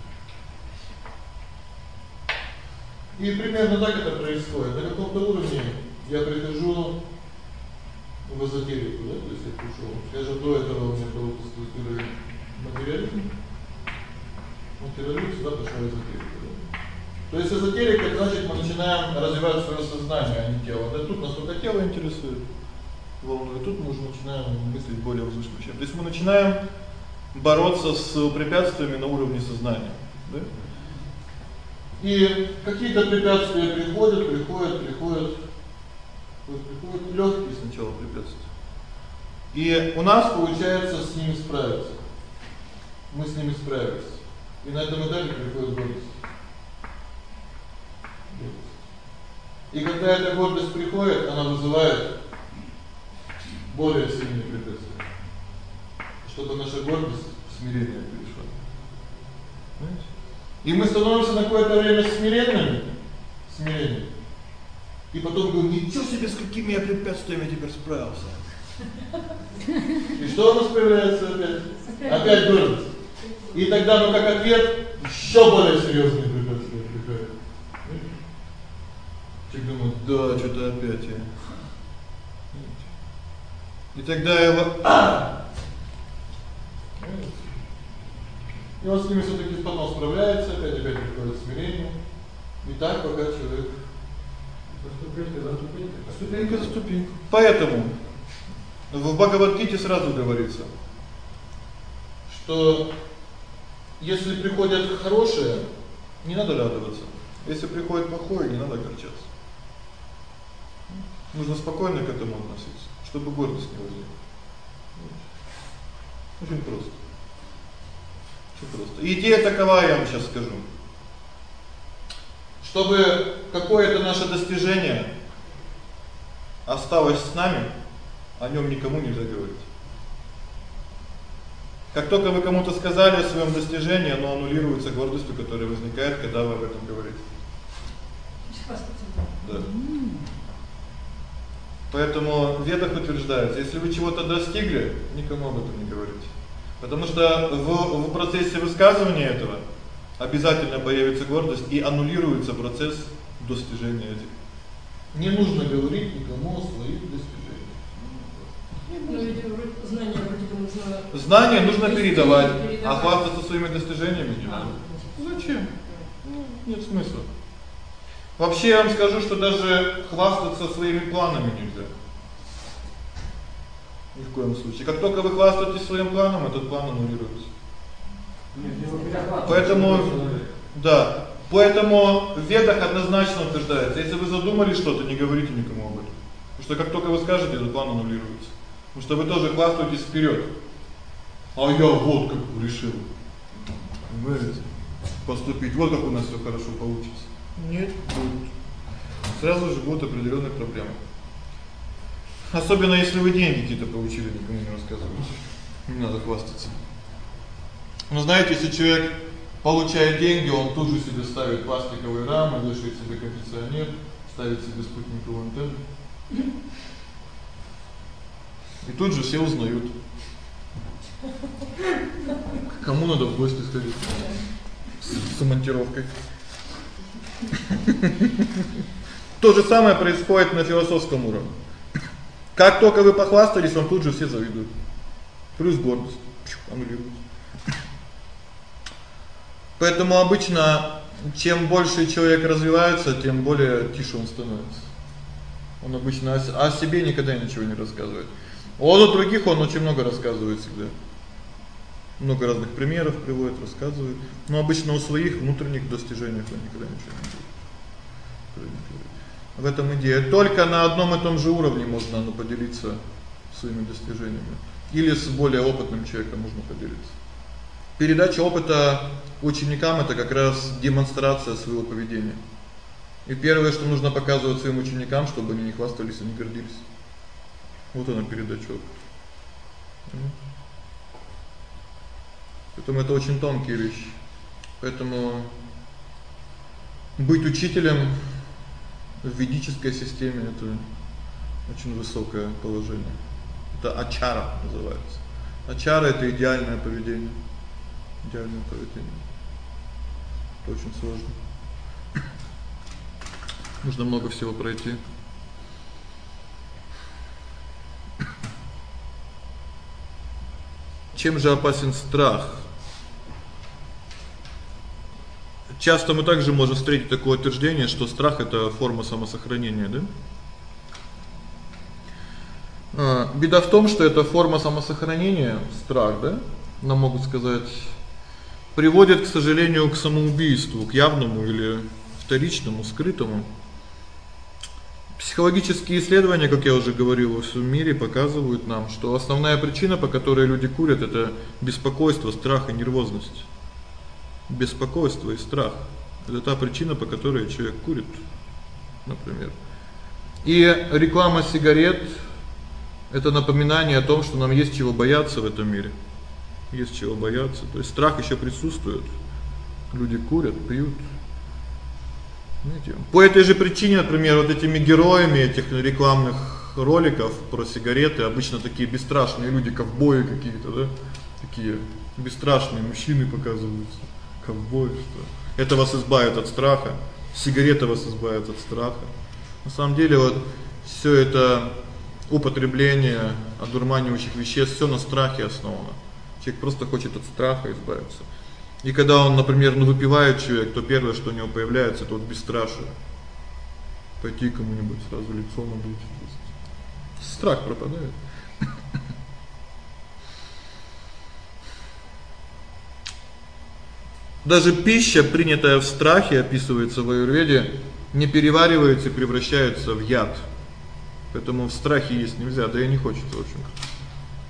И примерно так это происходит. На каком-то уровне я прихожу в эзотерику, да, то есть я пришёл. Скажем, до этого у меня был структура материализм. Материализм, сюда пошёл эзотерика. Да? То есть эзотерика это значит, мы начинаем развивать своё сознание, а не тело. Да тут нас только тело интересует. Волнует. Тут мы уже начинаем мыслить более возвышенно. То есть мы начинаем бороться с препятствиями на уровне сознания, да? И какие-то препятствия приходят, приходят, приходят. Вот приходят лёгкие сначала препятствия. И у нас получается с ними справиться. Мы с ними справились. И на этом этапе приходит гордость. И когда эта гордость приходит, она вызывает более сильные препятствия. Чтобы наша гордость смирение перешла. Понимаете? И мы становимся на какое-то время смиренными, смиренными. И потом говорим: "Ничего себе, с какими я препятствиями теперь справился". И что у нас появляется опять? Опять гордость. И тогда, ну как ответ, ещё более серьёзные препятствия приходят. Человек думает: "Да, что-то опять я". И тогда его а! И он с ними всё-таки потом справляется, опять опять приходит смирение. И так пока человек Ступенька за ступенькой. ступенька за ступенькой. Поэтому в Бхагавад-гите сразу говорится, что если приходит хорошее, не надо радоваться. Если приходит плохое, не надо огорчаться. Нужно спокойно к этому относиться, чтобы гордость не возникла. Очень просто. Очень просто. Идея такова, я вам сейчас скажу. Чтобы какое-то наше достижение осталось с нами, о нём никому нельзя говорить. Как только вы кому-то сказали о своём достижении, оно аннулируется гордостью, которая возникает, когда вы об этом говорите. Да. Поэтому в ведах утверждается, если вы чего-то достигли, никому об этом не говорите. Потому что в в процессе высказывания этого обязательно появится гордость и аннулируется процесс достижения этих. Не нужно говорить никому о своих достижениях. Ну, ведь знания вроде бы нужно... Знания нужно передавать, а хвастаться своими достижениями не надо. Зачем? Ну, нет смысла. Вообще я вам скажу, что даже хвастаться своими планами нельзя. Ни в коем случае. Как только вы хвастаетесь своим планом, этот план аннулируется. Нет, Поэтому да, поэтому в ведах однозначно утверждается, если вы задумали что-то, не говорите никому об этом. Потому что как только вы скажете, этот план аннулируется. Потому что вы тоже хвастаетесь вперед. А я вот как решил. Понимаете? Поступить вот как у нас всё хорошо получится. Нет, будет. Сразу же будут определённые проблемы. Особенно если вы деньги какие-то получили, никому не рассказывайте. Не надо хвастаться. Но знаете, если человек получает деньги, он тут же себе ставит пластиковые рамы, вешает себе кондиционер, ставит себе спутниковую антенну. И тут же все узнают. Кому надо в гости сходить? С, с монтировкой. То же самое происходит на философском уровне. Как только вы похвастались, вам тут же все завидуют. Плюс гордость. Аннулируется. Поэтому обычно чем больше человек развивается, тем более тише он становится. Он обычно о себе никогда ничего не рассказывает. Вот у других он очень много рассказывает всегда. Много разных примеров приводит, рассказывает. Но обычно о своих внутренних достижениях он никогда ничего не говорит. В этом идея. Только на одном и том же уровне можно ну поделиться своими достижениями или с более опытным человеком можно поделиться. Передача опыта ученикам это как раз демонстрация своего поведения. И первое, что нужно показывать своим ученикам, чтобы они не хвастались и не гордились. Вот она передача опыта. Поэтому это очень тонкие вещи. Поэтому быть учителем в ведической системе это очень высокое положение. Это ачара называется. Ачара это идеальное поведение. Идеальное поведение. Это очень сложно. Нужно много всего пройти. Чем же опасен страх? Часто мы также можем встретить такое утверждение, что страх это форма самосохранения, да? А, беда в том, что эта форма самосохранения, страх, да, нам могут сказать, приводит, к сожалению, к самоубийству, к явному или вторичному, скрытому. Психологические исследования, как я уже говорил, во всем мире показывают нам, что основная причина, по которой люди курят это беспокойство, страх и нервозность. Беспокойство и страх это та причина, по которой человек курит, например. И реклама сигарет это напоминание о том, что нам есть чего бояться в этом мире. Есть чего бояться. То есть страх ещё присутствует. Люди курят, пьют. Знаете, по этой же причине, например, вот этими героями этих рекламных роликов про сигареты обычно такие бесстрашные люди, ковбои какие-то, да? Такие бесстрашные мужчины показываются. Ковбои что? Это вас избавит от страха. Сигарета вас избавит от страха. На самом деле вот всё это употребление одурманивающих веществ всё на страхе основано. Человек просто хочет от страха избавиться. И когда он, например, ну выпивает человек, то первое, что у него появляется это вот бесстрашие. Пойти кому-нибудь сразу лицо набить. Страх пропадает. Даже пища, принятая в страхе, описывается в аюрведе, не переваривается и превращается в яд. Поэтому в страхе есть нельзя, да и не хочется, в общем.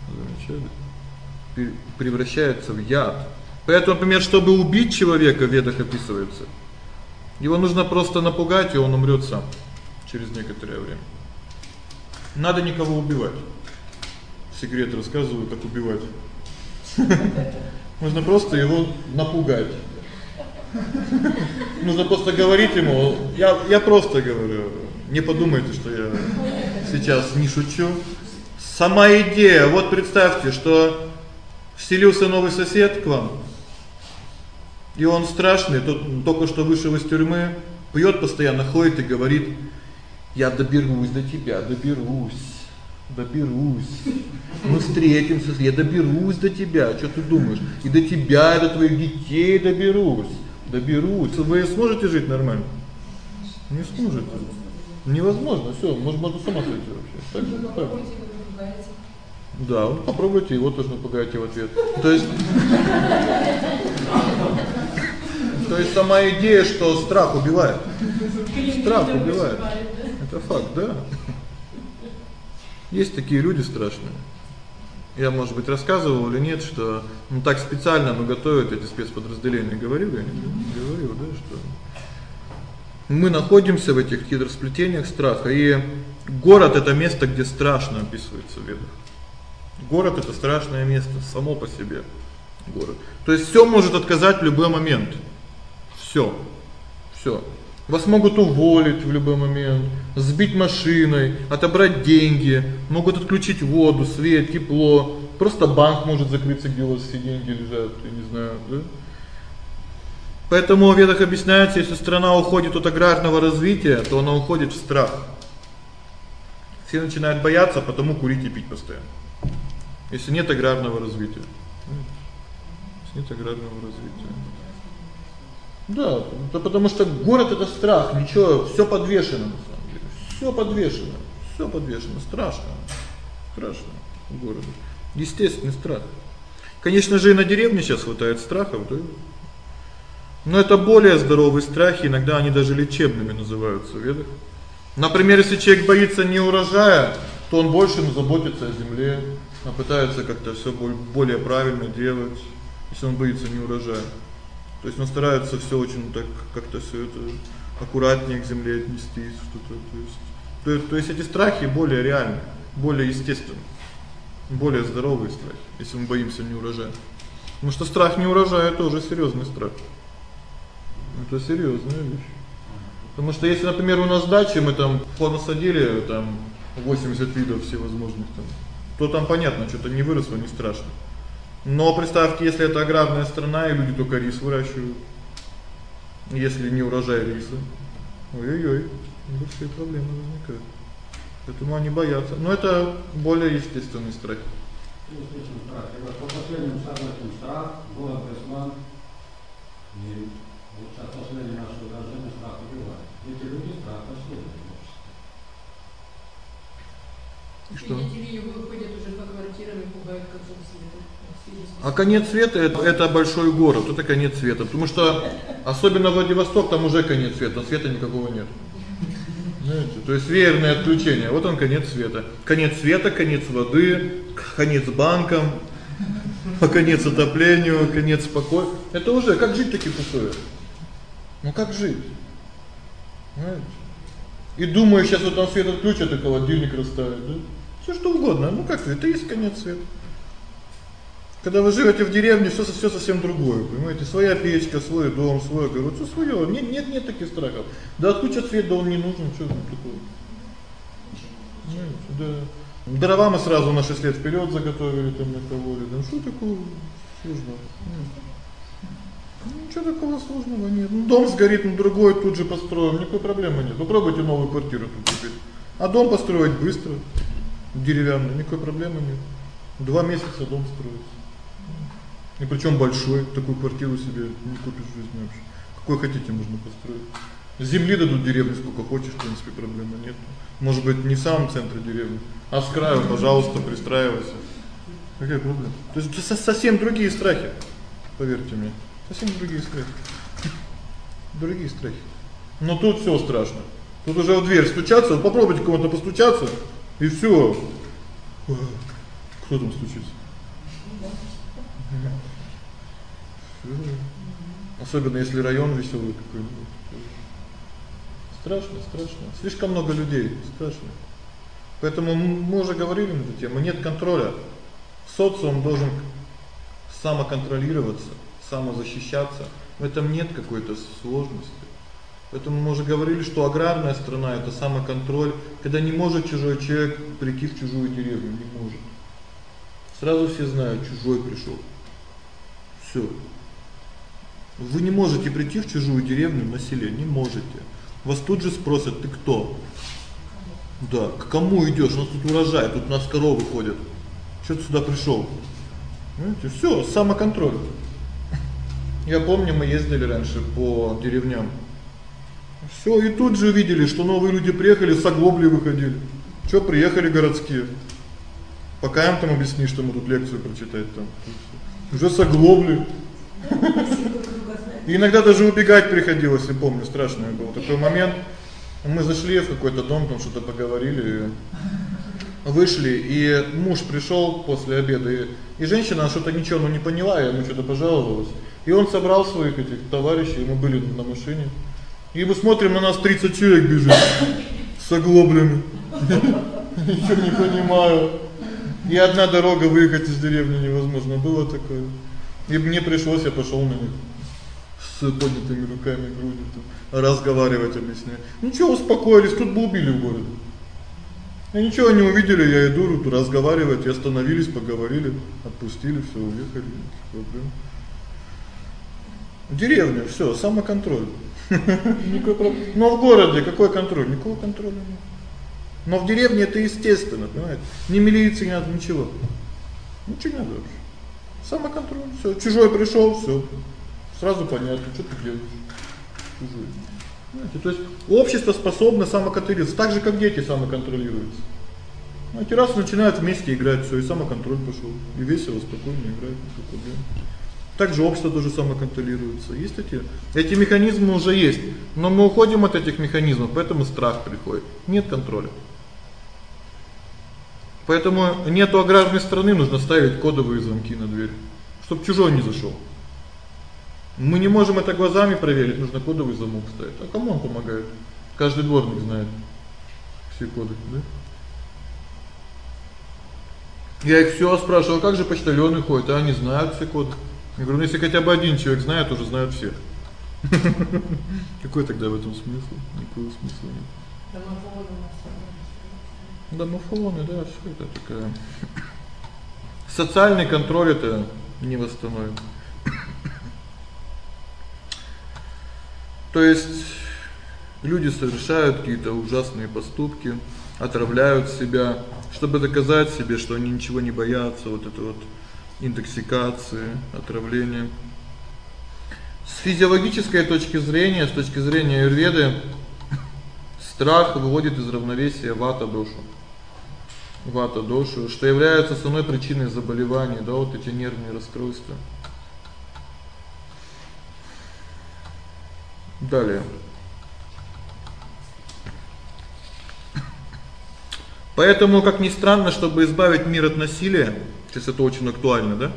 Замечательно. Превращается в яд. Поэтому, например, чтобы убить человека, в ведах описывается. Его нужно просто напугать, и он умрёт сам через некоторое время. Надо никого убивать. Секрет рассказываю, как убивать. Нужно просто его напугать. Нужно просто говорить ему, я я просто говорю, не подумайте, что я сейчас не шучу. Сама идея, вот представьте, что вселился новый сосед к вам. И он страшный, тот только что вышел из тюрьмы, пьёт постоянно, ходит и говорит: "Я доберусь до тебя, доберусь. Доберусь. Мы встретимся, я доберусь до тебя. Что ты думаешь? И до тебя, и до твоих детей доберусь. Доберусь. Вы сможете жить нормально? Не сможете. Невозможно. Всё, может, можно сама сойти вообще. Так же так. Да, вот попробуйте его тоже напугайте в ответ. То есть То есть сама идея, что страх убивает. Страх убивает. Это факт, да? Есть такие люди страшные. Я, может быть, рассказывал или нет, что ну так специально мы готовят эти спецподразделения, говорил я, не говорил, да, что мы находимся в этих хитросплетениях страха, и город это место, где страшно описывается в ведах. Город это страшное место само по себе. Город. То есть всё может отказать в любой момент. Всё. Всё. Вас могут уволить в любой момент, сбить машиной, отобрать деньги, могут отключить воду, свет, тепло. Просто банк может закрыться, где у вас все деньги лежат, я не знаю, да? Поэтому в ведах объясняется, если страна уходит от аграрного развития, то она уходит в страх. Все начинают бояться, а потому курить и пить постоянно. Если нет аграрного развития. Если нет аграрного развития. Да, да потому что город это страх, ничего, всё подвешено на самом деле. Всё подвешено. Всё подвешено, страшно. Страшно в городе. Естественный страх. Конечно же, и на деревне сейчас хватает страхов, да? Но это более здоровые страхи, иногда они даже лечебными называются в ведах. Например, если человек боится не урожая, то он больше заботится о земле, он пытается как-то всё более правильно делать, если он боится не урожая. То есть он старается всё очень так как-то всё это аккуратнее к земле отнестись, что-то, то есть то, то есть эти страхи более реальны, более естественны. Более здоровые страхи, если мы боимся не урожая. Потому что страх не урожая тоже серьёзный страх. Это серьёзная вещь. Потому что если, например, у нас дача, мы там понасадили там 80 видов всевозможных там, то там понятно, что-то не выросло, не страшно. Но представьте, если это аграрная страна и люди только рис выращивают. Если не урожай риса. Ой-ой-ой, большие проблемы возникают. Поэтому они боятся. Но это более естественный страх. Естественный страх. И вот по последним событиям страх, голод, беслан. И вот сейчас последнее наше выражение страх убивает. Эти люди страх последний в обществе. И что? Свидетели его выходят уже по квартирам и пугают концом света. А конец света это это большой город, это конец света, потому что особенно Владивосток там уже конец света, света никакого нет. Знаете, то есть веерное отключение. Вот он конец света. Конец света, конец воды, конец банкам, конец отоплению, конец покоя. Это уже как жить таких условиях? Ну как жить? Знаете? И думаю, сейчас вот там свет отключат, и холодильник растает, да? Всё что угодно. Ну как это есть конец света. Когда вы живете в деревне, всё всё совсем другое, понимаете? Своя печка, свой дом, свой огород, всё своё. Нет, нет, нет таких страхов. Да отключат свет, да он не нужен, что тут такое? Знаете, да. Дрова мы сразу на 6 лет вперёд заготовили там на колоде. Да что такого сложного? Ничего такого сложного нет. Ну, дом сгорит, ну другой тут же построим, никакой проблемы нет. Попробуйте новую квартиру тут купить. А дом построить быстро, деревянный, никакой проблемы нет. Два месяца дом строится. И причём большой, такую квартиру себе не купишь в жизни вообще. Какой хотите можно построить. Земли дадут деревне сколько хочешь, в принципе, проблемы нет. Может быть, не в самом центре деревни, а с краю, пожалуйста, пристраивайся. Какая проблема? То есть это совсем другие страхи. Поверьте мне, совсем другие страхи. Другие страхи. Но тут всё страшно. Тут уже в дверь стучаться, вот попробуйте кому-то постучаться, и всё. Кто там стучится? Особенно если район весёлый какой-нибудь. Страшно, страшно. Слишком много людей, страшно. Поэтому мы уже говорили на эту тему, нет контроля. Социум должен самоконтролироваться, самозащищаться. В этом нет какой-то сложности. Поэтому мы уже говорили, что аграрная страна это самоконтроль, когда не может чужой человек прийти в чужую деревню, не может. Сразу все знают, чужой пришёл. Всё. Вы не можете прийти в чужую деревню на селе, не можете. Вас тут же спросят: "Ты кто?" Да, к кому идёшь? У нас тут урожай, тут у нас коровы ходят. Что ты сюда пришёл? Знаете, всё, самоконтроль. Я помню, мы ездили раньше по деревням. Всё, и тут же увидели, что новые люди приехали, с оглобли выходили. Что приехали городские? Пока им там объясни, что мы тут лекцию прочитать там. Уже с оглобли. И иногда даже убегать приходилось, я помню, страшный был такой момент. Мы зашли в какой-то дом, там что-то поговорили, вышли, и муж пришёл после обеда, и, и женщина что-то ничего ну не поняла, и ему что-то пожаловалась. И он собрал своих этих товарищей, мы были на машине. И мы смотрим, на нас 30 человек бежит с оглоблями. Ничего не понимаю. И одна дорога выехать из деревни невозможно было такое. И мне пришлось, я пошёл на них с поднятыми руками, грудью там разговаривать, объяснять. Ничего, успокоились, тут бы убили в городе. И ничего не увидели, я иду тут разговаривать, и остановились, поговорили, отпустили, всё, уехали. Проблем. Деревня, всё, самоконтроль. Никакой проблемы. Но в городе какой контроль? Никакого контроля нет. Но в деревне это естественно, понимаете? Ни милиции не надо, ничего. Ничего не надо вообще. Самоконтроль, всё. Чужой пришёл, всё. Сразу понятно, что ты делаешь. Чужой. Знаете, то есть общество способно самоконтролироваться, так же как дети самоконтролируются. Знаете, раз начинают вместе играть, всё, и самоконтроль пошёл. И весело, спокойно играют, никаких проблем. Также общество тоже самоконтролируется. Есть эти эти механизмы уже есть, но мы уходим от этих механизмов, поэтому страх приходит. Нет контроля. Поэтому нету аграрной страны, нужно ставить кодовые замки на дверь, чтоб чужой не зашёл. Мы не можем это глазами проверить, нужно кодовый замок ставить. А кому он помогает? Каждый дворник знает все коды, да? Я их всё спрашивал, как же почтальоны ходят, а они знают все коды. Я говорю, ну если хотя бы один человек знает, уже знают все. Какой тогда в этом смысл? Никакого смысла нет. Домофоны, да, всё это такая. Социальный контроль это не восстановит. То есть люди совершают какие-то ужасные поступки, отравляют себя, чтобы доказать себе, что они ничего не боятся, вот это вот интоксикации, отравления. С физиологической точки зрения, с точки зрения аюрведы, страх выводит из равновесия вата-дошу. Вата-дошу, что является основной причиной заболеваний, да, вот эти нервные расстройства. Далее. Поэтому, как ни странно, чтобы избавить мир от насилия, сейчас это очень актуально, да?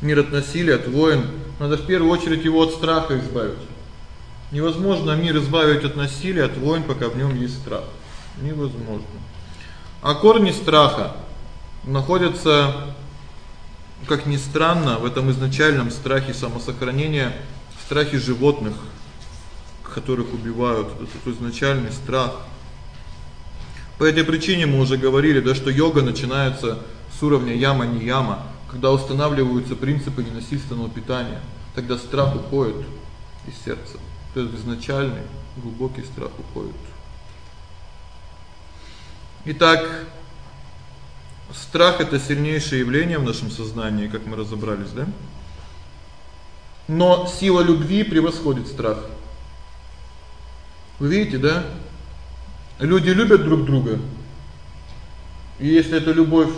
Мир от насилия, от войн, надо в первую очередь его от страха избавить. Невозможно мир избавить от насилия, от войн, пока в нём есть страх. Невозможно. А корни страха находятся, как ни странно, в этом изначальном страхе самосохранения страхи животных, которых убивают, это изначальный страх. По этой причине мы уже говорили, да, что йога начинается с уровня яма не яма, когда устанавливаются принципы ненасильственного питания. Тогда страх уходит из сердца. То есть изначальный глубокий страх уходит. Итак, страх это сильнейшее явление в нашем сознании, как мы разобрались, да? Но сила любви превосходит страх. Вы видите, да? Люди любят друг друга. И если эта любовь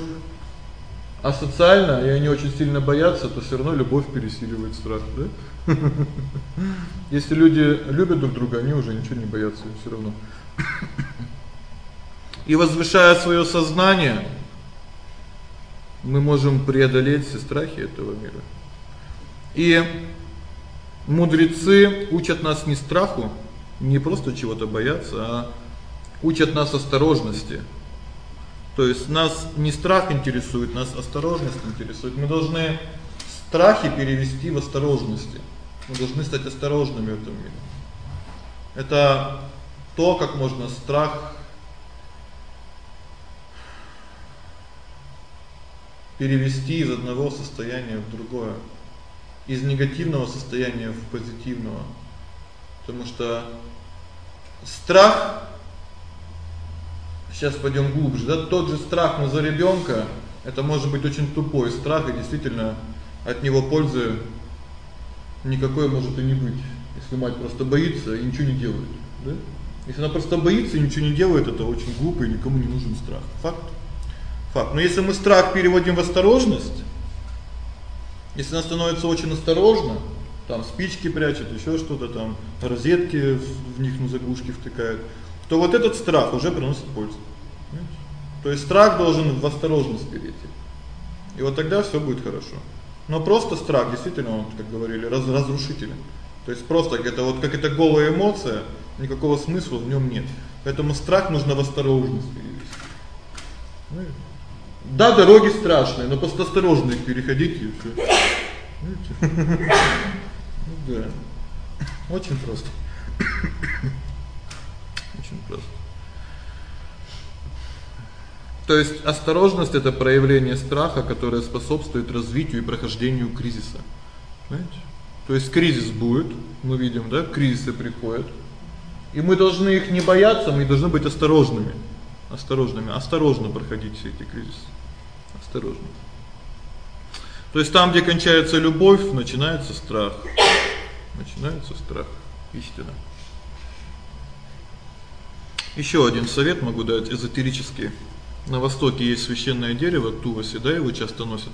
асоциальна, и они очень сильно боятся, то всё равно любовь пересиливает страх, да? Если люди любят друг друга, они уже ничего не боятся всё равно. И возвышая своё сознание, мы можем преодолеть все страхи этого мира. И мудрецы учат нас не страху, не просто чего-то бояться, а учат нас осторожности. То есть нас не страх интересует, нас осторожность интересует. Мы должны страхи перевести в осторожности. Мы должны стать осторожными в этом мире. Это то, как можно страх перевести из одного состояния в другое, из негативного состояния в позитивного. Потому что страх Сейчас пойдём глубже. Да тот же страх на за ребёнка это может быть очень тупой страх, и действительно от него пользы никакой может и не быть. Если мать просто боится и ничего не делает, да? Если она просто боится и ничего не делает, это очень глупо и никому не нужен страх. Факт. Факт. Но если мы страх переводим в осторожность, если она становится очень осторожна, там спички прячет, ещё что-то там, розетки в них на заглушки втыкают, то вот этот страх уже приносит пользу. Понимаете? То есть страх должен в осторожность перейти. И вот тогда всё будет хорошо. Но просто страх действительно, вот как говорили, раз, разрушителен. То есть просто это вот как это голая эмоция, никакого смысла в нём нет. Поэтому страх нужно в осторожность перевести. Ну, да, дороги страшные, но просто осторожно их переходите. Видите? Ну да. Очень просто. Очень просто. То есть осторожность это проявление страха, которое способствует развитию и прохождению кризиса. Понимаете? То есть кризис будет, мы видим, да, кризисы приходят. И мы должны их не бояться, мы должны быть осторожными. Осторожными, осторожно проходить все эти кризисы. Осторожно. То есть там, где кончается любовь, начинается страх. Начинается страх. истина. Ещё один совет могу дать эзотерический. На востоке есть священное дерево туласи, да, его часто носят.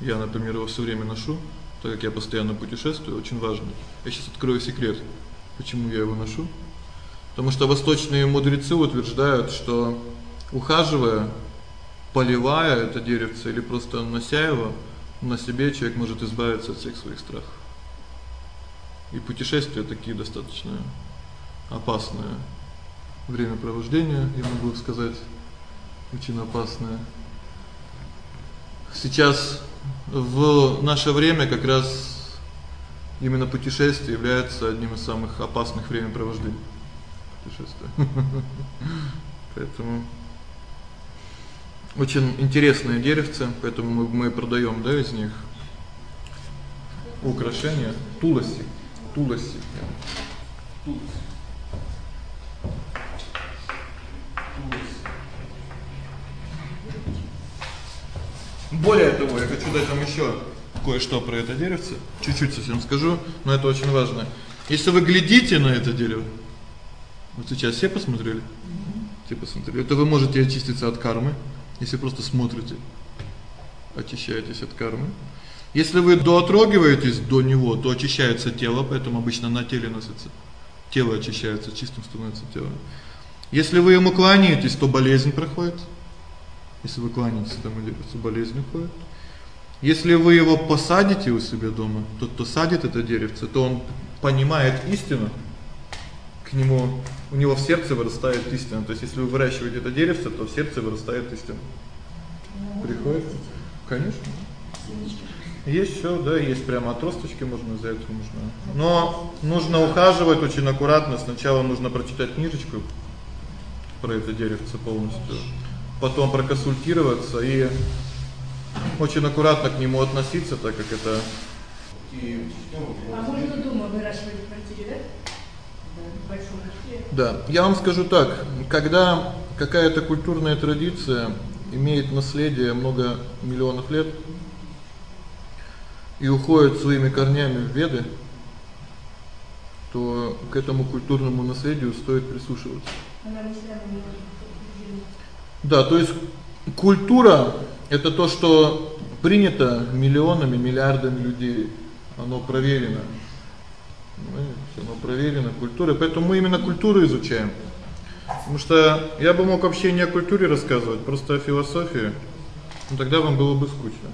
Я, например, его всё время ношу, так как я постоянно путешествую, очень важно. Я сейчас открою секрет, почему я его ношу. Потому что восточные мудрецы утверждают, что ухаживая, поливая это деревце или просто нося его на себе, человек может избавиться от всех своих страхов. И путешествия такие достаточно опасные времяпровождение, я могу сказать, очень опасное. Сейчас в наше время как раз именно путешествие является одним из самых опасных времяпровождений путешествие. Поэтому очень интересные деревца, поэтому мы мы продаём, да, из них украшения туласи. Туласи. Туласи. Более того, я хочу дать вам ещё кое-что про это деревце. Чуть-чуть совсем скажу, но это очень важно. Если вы глядите на это дерево, вот сейчас все посмотрели? Все посмотрели. Это вы можете очиститься от кармы, если просто смотрите. Очищаетесь от кармы. Если вы дотрогиваетесь до него, то очищается тело, поэтому обычно на теле носится. Тело очищается, чистым становится тело. Если вы ему кланяетесь, то болезнь проходит. Если вы кланяетесь тому дереву, болезнь уходит. Если вы его посадите у себя дома, тот, кто садит это деревце, то он понимает истину, к нему у него в сердце вырастает истина. То есть если вы выращиваете это деревце, то в сердце вырастает истина. Приходит? Конечно. Есть всё, да, есть прямо отросточки можно взять, нужно. Но нужно ухаживать очень аккуратно. Сначала нужно прочитать книжечку про это деревце полностью. Потом проконсультироваться и очень аккуратно к нему относиться, так как это и А можно дома выращивать в квартире, да? Да, я вам скажу так, когда какая-то культурная традиция имеет наследие много миллионов лет и уходит своими корнями в Веды, то к этому культурному наследию стоит прислушиваться. Да, то есть культура это то, что принято миллионами, миллиардами людей. Оно проверено. Мы всё равно проверено культурой, поэтому мы именно культуру изучаем. Потому что я бы мог вообще не о культуре рассказывать, просто о философии. Ну тогда вам было бы скучно.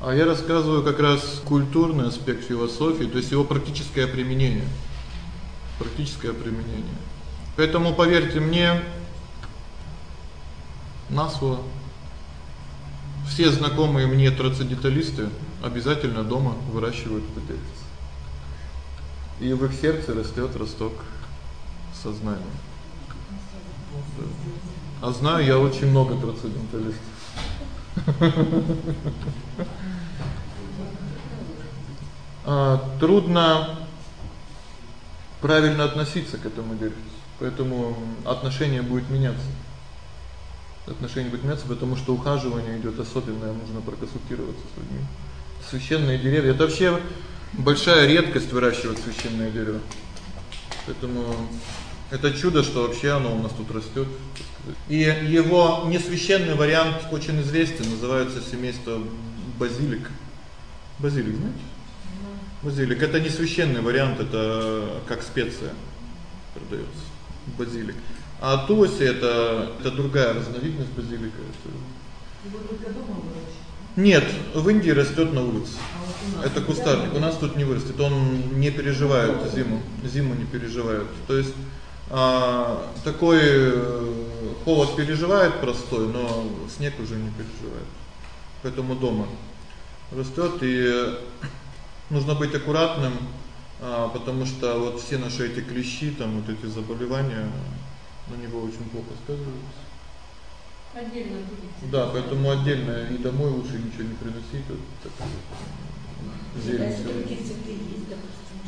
А я рассказываю как раз культурный аспект философии, то есть его практическое применение. Практическое применение. Поэтому поверьте мне, на слово все знакомые мне трансценденталисты обязательно дома выращивают это и в их сердце растёт росток сознания. А знаю я очень много трансценденталистов. А трудно правильно относиться к этому дереву. Поэтому отношение будет меняться. Отношение будет меняться, потому что ухаживание идёт особенное, нужно проконсультироваться с людьми. Священные деревья это вообще большая редкость выращивать священное дерево. Поэтому это чудо, что вообще оно у нас тут растёт. И его несвященный вариант очень известен, называется семейство базилик. Базилик, знаете? Базилик это не священный вариант, это как специя продаётся. Базилик. А туси это это другая разновидность базилика. Его только дома выращивают. Нет, в Индии растёт на улице. Это кустарник. У нас тут не вырастет. Он не переживает зиму. Зиму не переживает. То есть а такой э, холод переживает простой, но снег уже не переживает. Поэтому дома растёт и нужно быть аккуратным, а потому что вот все наши эти клещи, там вот эти заболевания на него очень плохо сказываются. Отдельно будете. Да, поэтому отдельно и домой лучше ничего не приносить, вот так. Зелень.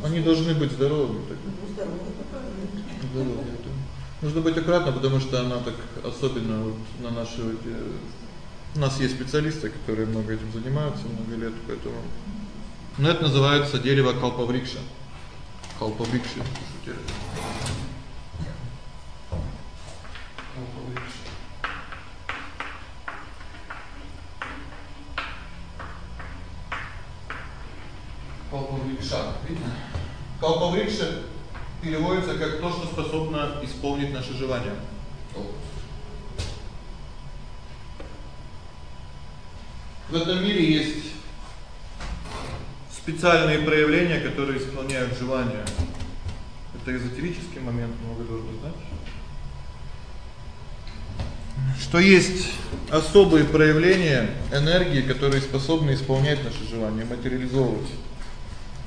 Они должны быть здоровыми так. Ну. Здоровыми. Нужно быть аккуратно, потому что она так особенно вот на наши эти у нас есть специалисты, которые много этим занимаются много лет, поэтому Но это называется дерево калпаврикша. Калпаврикша, что теперь? Калпаврикша. Калпаврикша, видно? Калпаврикша переводится как то, что способно исполнить наши желания. В этом мире есть специальные проявления, которые исполняют желания. Это эзотерический момент, но вы должны знать. Что есть особые проявления энергии, которые способны исполнять наши желания, материализовывать.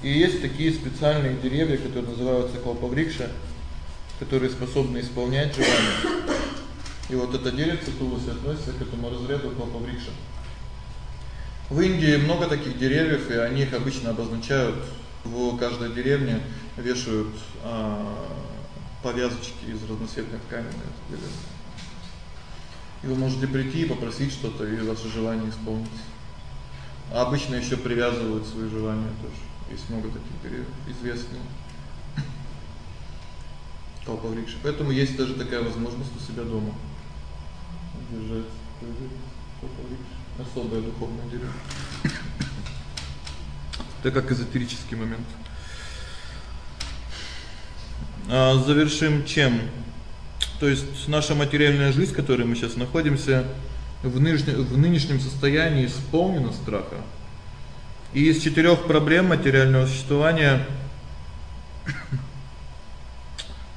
И есть такие специальные деревья, которые называются колпаврикша, которые способны исполнять желания. И вот это деревце тулуси относится к этому разряду колпаврикша. В Индии много таких деревьев, и они их обычно обозначают в каждой деревне вешают а повязочки из разноцветных тканей на это И вы можете прийти и попросить что-то, и ваше желание исполнить. А обычно ещё привязывают свои желания тоже. Есть много таких известных. Толповрикши. Поэтому есть даже такая возможность у себя дома держать толповрикши особое духовное дерево. Это как эзотерический момент. А завершим чем? То есть наша материальная жизнь, в которой мы сейчас находимся, в нынешнем в нынешнем состоянии исполнена страха. И из четырёх проблем материального существования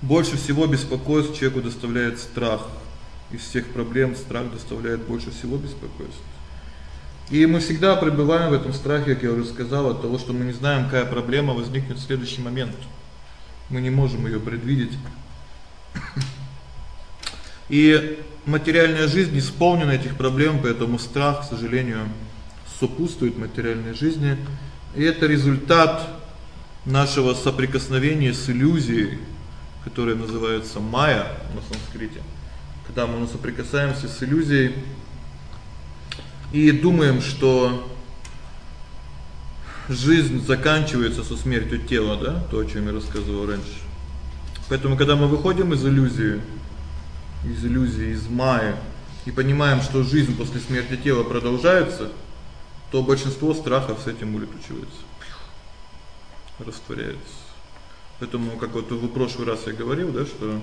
больше всего беспокойств человеку доставляет страх. Из всех проблем страх доставляет больше всего беспокойств. И мы всегда пребываем в этом страхе, как я уже сказал, от того, что мы не знаем, какая проблема возникнет в следующий момент. Мы не можем её предвидеть. И материальная жизнь исполнена этих проблем, поэтому страх, к сожалению, сопутствует материальной жизни. И это результат нашего соприкосновения с иллюзией, которая называется майя на санскрите. Когда мы соприкасаемся с иллюзией, и думаем, что жизнь заканчивается со смертью тела, да? То, о чём я рассказывал раньше. Поэтому когда мы выходим из иллюзии, из иллюзии, из майя и понимаем, что жизнь после смерти тела продолжается, то большинство страхов с этим улетучивается. Растворяется. Поэтому, как вот в прошлый раз я говорил, да, что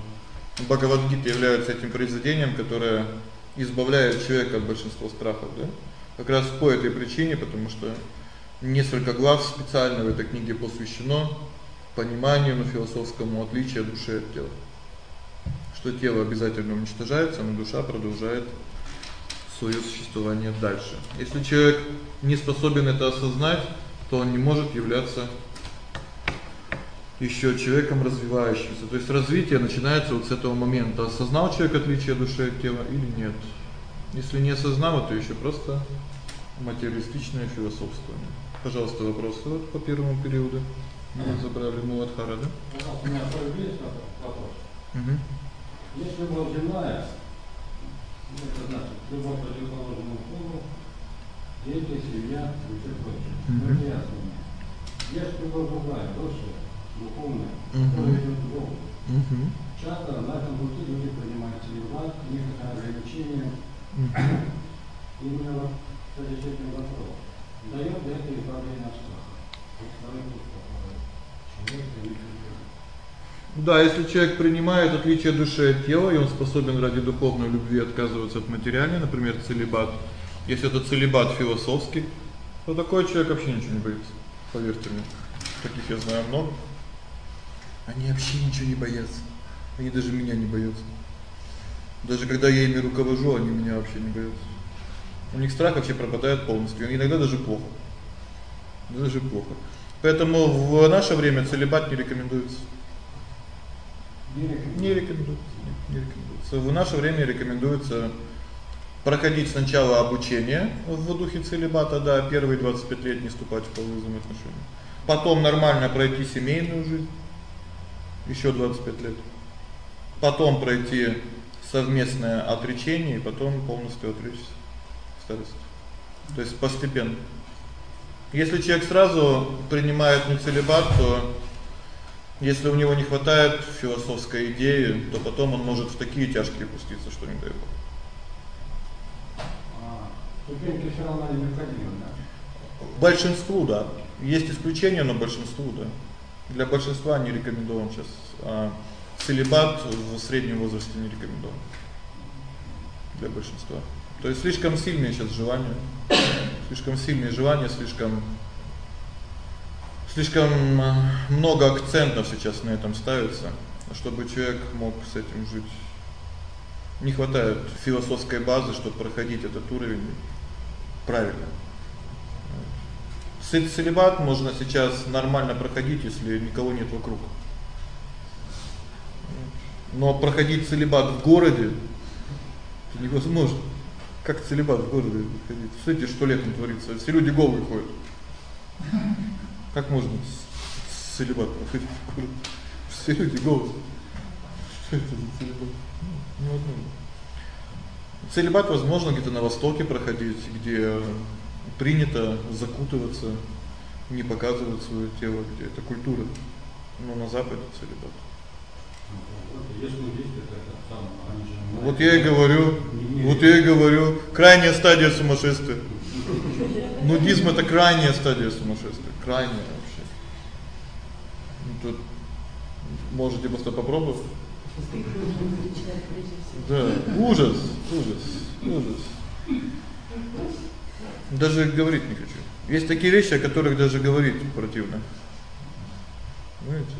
Бхагавад-гита является этим произведением, которое избавляет человека от большинства страхов, да? Как раз по этой причине, потому что несколько глав специально в этой книге посвящено пониманию на философскому отличия души от тела. Что тело обязательно уничтожается, но душа продолжает своё существование дальше. Если человек не способен это осознать, то он не может являться ещё человеком развивающимся. То есть развитие начинается вот с этого момента. Осознал человек отличие души от тела или нет? Если не осознал, то ещё просто материалистичное философствование. Пожалуйста, вопросы вот по первому периоду. Мы забрали Муладхара, да? У меня вопрос. Угу. Если любовь земная, ну, это значит любовь противоположному полу, дети, семья и всё прочее. Ну, это ясно. Есть любовь другая, высшая, духовная, которая идёт в Богу. Часто на этом пути люди принимают целебат, некоторые ограничения. Угу. Именно вот с этим вопрос. Даёт ли это избавление от страха? Вот второй такой. Человек имеет Да, если человек принимает отличие души от тела, и он способен ради духовной любви отказываться от материальной, например, целибат. Если это целибат философский, то такой человек вообще ничего не боится. Поверьте мне. Таких я знаю много. Они вообще ничего не боятся. Они даже меня не боятся. Даже когда я ими руковожу, они меня вообще не боятся. У них страх вообще пропадает полностью, иногда даже плохо. Даже плохо. Поэтому в наше время целибат не рекомендуется. Не рекомендуется. Не рекомендуется. В наше время рекомендуется проходить сначала обучение в духе целибата, да, первые 25 лет не вступать в половые взаимоотношения. Потом нормально пройти семейную жизнь ещё 25 лет. Потом пройти совместное отречение и потом полностью отречься в старости. То есть постепенно. Если человек сразу принимает не целибат, то Если у него не хватает философской идеи, то потом он может в такие тяжкие пуститься, что не дай бог. А, ступеньки все равно необходимы, да? Большинству, да. Есть исключения, но большинству, да. Для большинства не рекомендован сейчас. А целибат в среднем возрасте не рекомендован. Для большинства. То есть слишком сильные сейчас желания. Слишком сильные желания, слишком слишком много акцентов сейчас на этом ставится, чтобы человек мог с этим жить. Не хватает философской базы, чтобы проходить этот уровень правильно. Целибат можно сейчас нормально проходить, если никого нет вокруг. Но проходить целибат в городе невозможно. Как целибат в городе проходить? Смотрите, что летом творится. Все люди голые ходят. Как можно целибат проходить? Все люди голые. Что это за целибат? Невозможно. Целибат возможно где-то на востоке проходить, где принято закутываться, не показывать своё тело, где это культура. Но на западе целибат. Вот я и говорю, вот я и говорю, крайняя стадия сумасшествия. Нудизм это крайняя стадия сумасшествия, крайняя вообще. Ну, тут можете просто попробовать. Да, ужас, ужас, ужас. Даже говорить не хочу. Есть такие вещи, о которых даже говорить противно. Понимаете?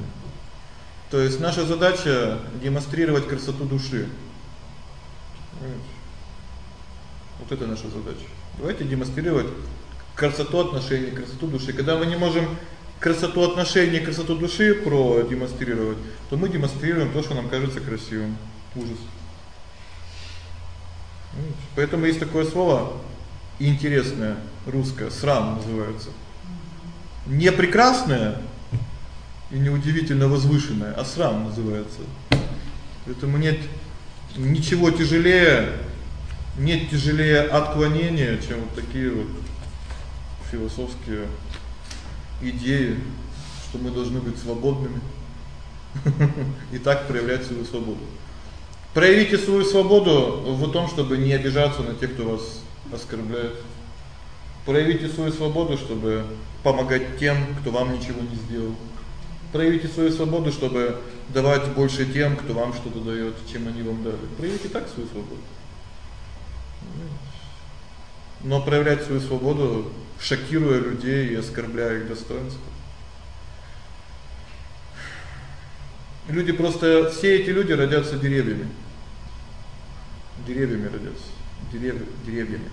То есть наша задача демонстрировать красоту души. Вот это наша задача. Давайте демонстрировать красоту отношений, красоту души. Когда мы не можем красоту отношений, красоту души продемонстрировать, то мы демонстрируем то, что нам кажется красивым. Ужас. Поэтому есть такое слово интересное русское, срам называется. Не прекрасное и не удивительно возвышенное, а срам называется. Поэтому нет ничего тяжелее, нет тяжелее отклонения, чем вот такие вот философские идеи, что мы должны быть свободными. И так проявлять свою свободу. Проявите свою свободу в том, чтобы не обижаться на тех, кто вас оскорбляет. Проявите свою свободу, чтобы помогать тем, кто вам ничего не сделал. Проявите свою свободу, чтобы давать больше тем, кто вам что-то даёт, чем они вам дали. Проявите так свою свободу. Но проявлять свою свободу, шокируя людей и оскорбляя их достоинство. Люди просто все эти люди родятся деревьями. Деревьями родятся. Деревья, деревьями.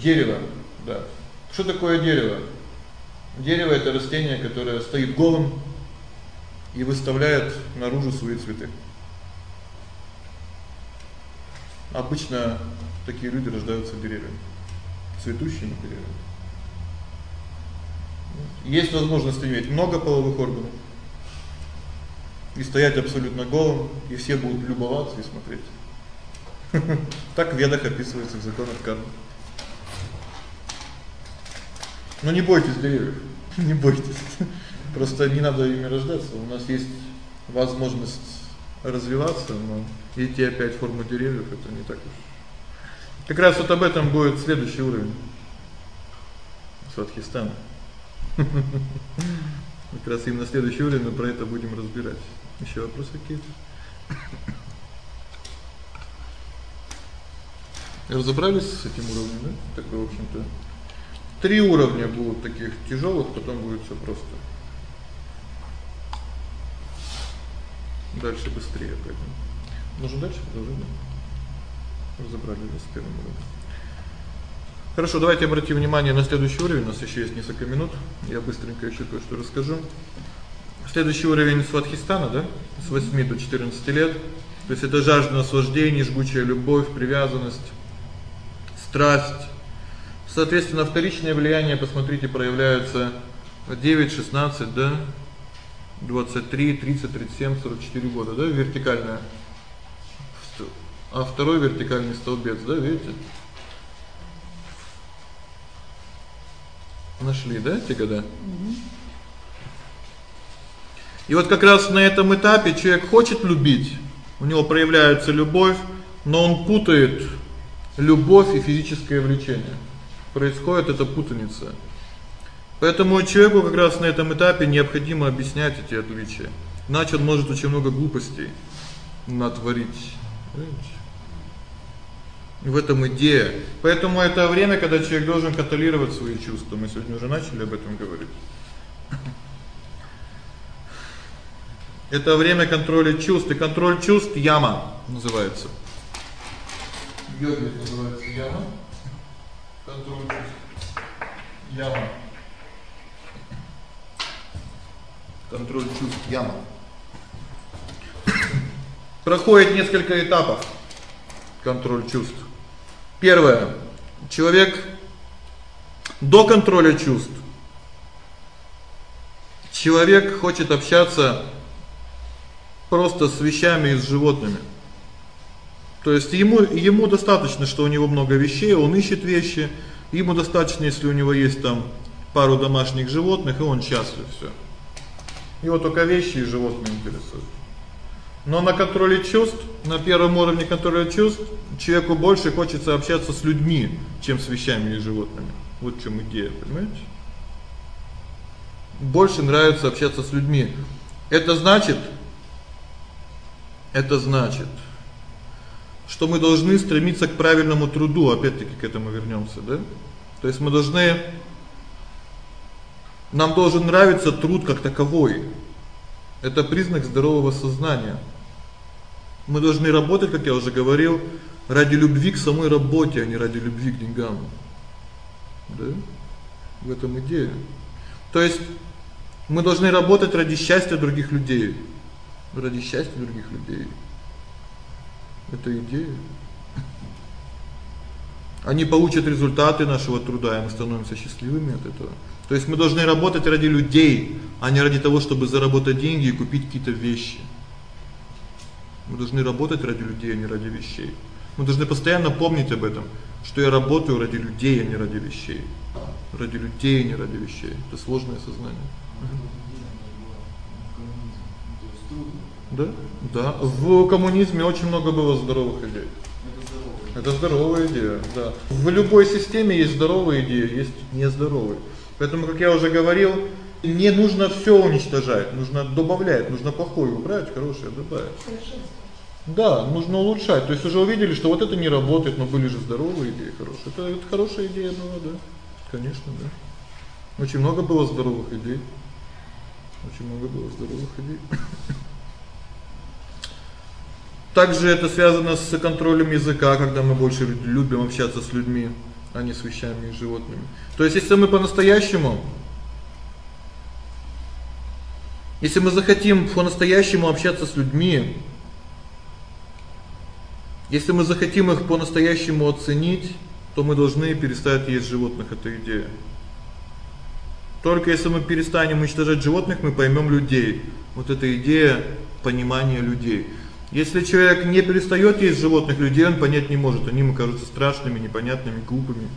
Дерево, да. Что такое дерево? Дерево это растение, которое стоит голым и выставляет наружу свои цветы. Обычно такие люди рождаются деревьями, цветущими деревьями. Есть возможность иметь много половых органов и стоять абсолютно голым, и все будут любоваться и смотреть. Так в Ведах описывается в законах кармы. Но не бойтесь деревьев. Не бойтесь. Просто не надо ими рождаться. У нас есть возможность развиваться, но идти опять в форму деревьев это не так уж. Как раз вот об этом будет следующий уровень. Сватхистана. Как раз именно следующий уровень мы про это будем разбирать. Ещё вопросы какие-то? Разобрались с этим уровнем, да? Такой, в общем-то, три уровня будут таких тяжёлых, потом будет всё просто. Дальше быстрее пойдём. Нужно дальше продолжить. Разобрали с первым уровнем. Хорошо, давайте обратим внимание на следующий уровень. У нас ещё есть несколько минут. Я быстренько ещё кое-что расскажу. Следующий уровень Сватхистана, да? С 8 до 14 лет. То есть это жажда наслаждений, жгучая любовь, привязанность, страсть. Соответственно, вторичное влияние, посмотрите, проявляется 9, 16, да? 23, 30, 37, 44 года, да, вертикальная. А второй вертикальный столбец, да, видите? Нашли, да, эти года? Угу. И вот как раз на этом этапе человек хочет любить, у него проявляется любовь, но он путает любовь и физическое влечение. Происходит эта путаница. Поэтому человеку как раз на этом этапе необходимо объяснять эти отличия. Иначе он может очень много глупостей натворить. Понимаете? В этом идея. Поэтому это время, когда человек должен контролировать свои чувства. Мы сегодня уже начали об этом говорить. Это время контроля чувств, и контроль чувств яма называется. Йоги называется яма. Контроль чувств. Яма. Контроль чувств яма. Проходит несколько этапов контроль чувств. Первое. Человек до контроля чувств. Человек хочет общаться просто с вещами и с животными. То есть ему ему достаточно, что у него много вещей, он ищет вещи. Ему достаточно, если у него есть там пару домашних животных, и он счастлив всё. Его только вещи и животные интересуют. Но на контроле чувств, на первом уровне контроля чувств, человеку больше хочется общаться с людьми, чем с вещами и животными. Вот в чём идея, понимаете? Больше нравится общаться с людьми. Это значит это значит, что мы должны стремиться к правильному труду, опять-таки к этому вернёмся, да? То есть мы должны нам должен нравиться труд как таковой. Это признак здорового сознания. Мы должны работать, как я уже говорил, ради любви к самой работе, а не ради любви к деньгам. Да? В этом идея. То есть мы должны работать ради счастья других людей, ради счастья других людей. Это идея. Они получат результаты нашего труда, и мы становимся счастливыми от этого. То есть мы должны работать ради людей, а не ради того, чтобы заработать деньги и купить какие-то вещи. Мы должны работать ради людей, а не ради вещей. Мы должны постоянно помнить об этом, что я работаю ради людей, а не ради вещей. Ради людей, а не ради вещей. Это сложное сознание. Да? Да. В коммунизме очень много было здоровых идей. Это здоровая идея, да. В любой системе есть здоровые идеи, есть нездоровые. Поэтому, как я уже говорил, не нужно всё уничтожать, нужно добавлять, нужно плохое убрать, хорошее добавить. Да, нужно улучшать. То есть уже увидели, что вот это не работает, но были же здоровые идеи хорошие. Это это хорошая идея была, да. Конечно, да. Очень много было здоровых идей. Очень много было здоровых идей. Также это связано с контролем языка, когда мы больше любим общаться с людьми, а не с вещами и животными. То есть если мы по-настоящему если мы захотим по-настоящему общаться с людьми, если мы захотим их по-настоящему оценить, то мы должны перестать есть животных это идея. Только если мы перестанем уничтожать животных, мы поймём людей. Вот эта идея понимания людей. Если человек не перестаёт есть животных, людей он понять не может. Они ему кажутся страшными, непонятными, глупыми.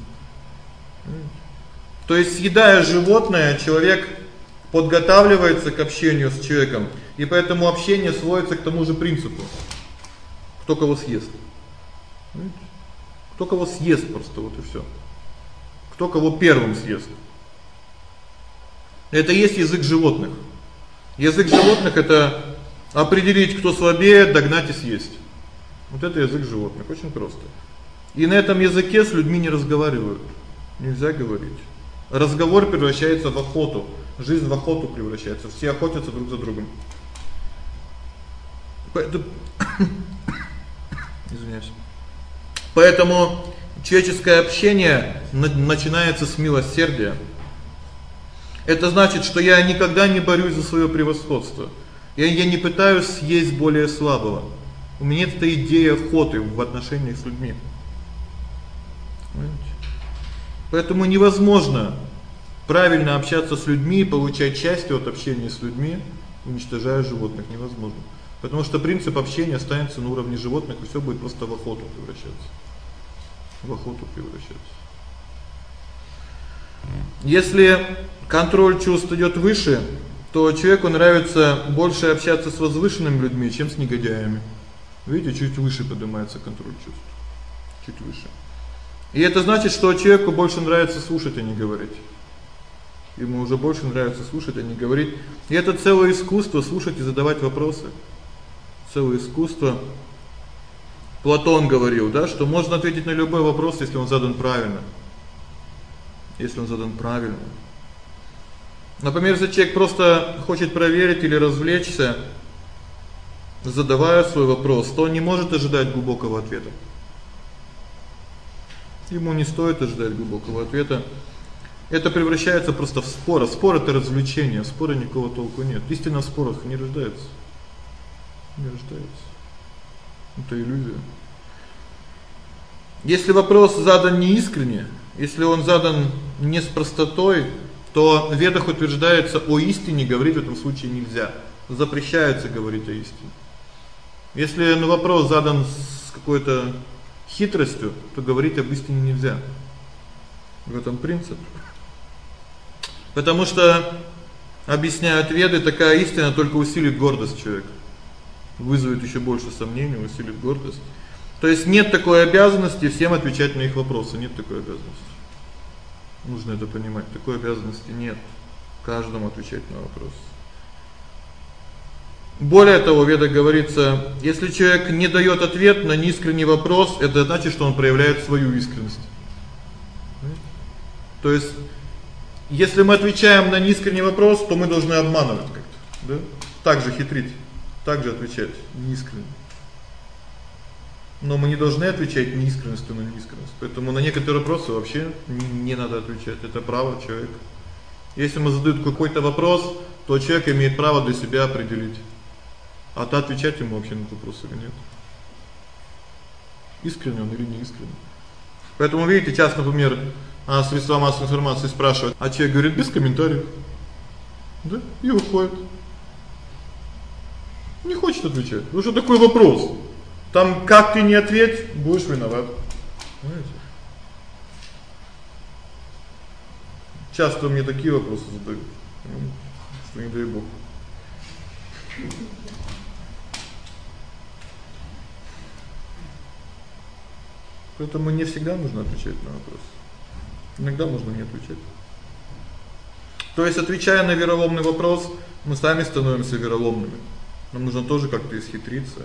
То есть съедая животное, человек подготавливается к общению с человеком, и поэтому общение сводится к тому же принципу. Кто кого съест. Кто кого съест просто вот и всё. Кто кого первым съест. Это есть язык животных. Язык животных это определить, кто слабее, догнать и съесть. Вот это язык животных, очень просто. И на этом языке с людьми не разговаривают. Нельзя говорить. Разговор превращается в охоту, жизнь в охоту превращается. Все охотятся друг за другом. Поэтому Извиняюсь. Поэтому человеческое общение начинается с милосердия. Это значит, что я никогда не борюсь за своё превосходство. Я я не пытаюсь съесть более слабого. У меня этой идеи охоты в отношениях с людьми. Понимаете? Поэтому невозможно правильно общаться с людьми, получать счастье от общения с людьми, уничтожая животных невозможно. Потому что принцип общения останется на уровне животных, и всё будет просто в охоту превращаться. В охоту превращаться. Если контроль чувств идёт выше, то человеку нравится больше общаться с возвышенными людьми, чем с негодяями. Видите, чуть выше поднимается контроль чувств. Чуть выше. И это значит, что человеку больше нравится слушать, а не говорить. Ему уже больше нравится слушать, а не говорить. И это целое искусство слушать и задавать вопросы. Целое искусство. Платон говорил, да, что можно ответить на любой вопрос, если он задан правильно. Если он задан правильно. Например, если человек просто хочет проверить или развлечься, задавая свой вопрос, то он не может ожидать глубокого ответа. Ему не стоит ожидать глубокого ответа. Это превращается просто в спор. А спор это развлечение, в споре никакого толку нет. Истина в спорах не рождается. Не рождается. Это иллюзия. Если вопрос задан неискренне, если он задан не с простотой, то в ведах утверждается о истине говорить в этом случае нельзя. Запрещается говорить о истине. Если на вопрос задан с какой-то хитростью, то говорить об истине нельзя. В этом принцип. Потому что объясняют веды, такая истина только усилит гордость человека. Вызовет ещё больше сомнений, усилит гордость. То есть нет такой обязанности всем отвечать на их вопросы, нет такой обязанности. Нужно это понимать. Такой обязанности нет каждому отвечать на вопросы. Более того, в Ведах говорится, если человек не даёт ответ на неискренний вопрос, это значит, что он проявляет свою искренность. То есть если мы отвечаем на неискренний вопрос, то мы должны обманывать как-то, да? Так же хитрить, так же отвечать неискренне. Но мы не должны отвечать неискренностью на неискренность. Поэтому на некоторые вопросы вообще не надо отвечать. Это право человека. Если мы задают какой-то вопрос, то человек имеет право для себя определить а то отвечать ему вообще на вопрос или нет. Искренне он или не искренне. Поэтому видите, часто, например, а средства массовой информации спрашивают, а человек говорит без комментариев. Да? И уходит. Не хочет отвечать. Ну что такой вопрос? Там как ты не ответь, будешь виноват. Понимаете? Часто мне такие вопросы задают. Что не дай бог. Поэтому не всегда нужно отвечать на вопросы. Иногда можно не отвечать. То есть отвечая на вероломный вопрос, мы сами становимся вероломными. Нам нужно тоже как-то исхитриться.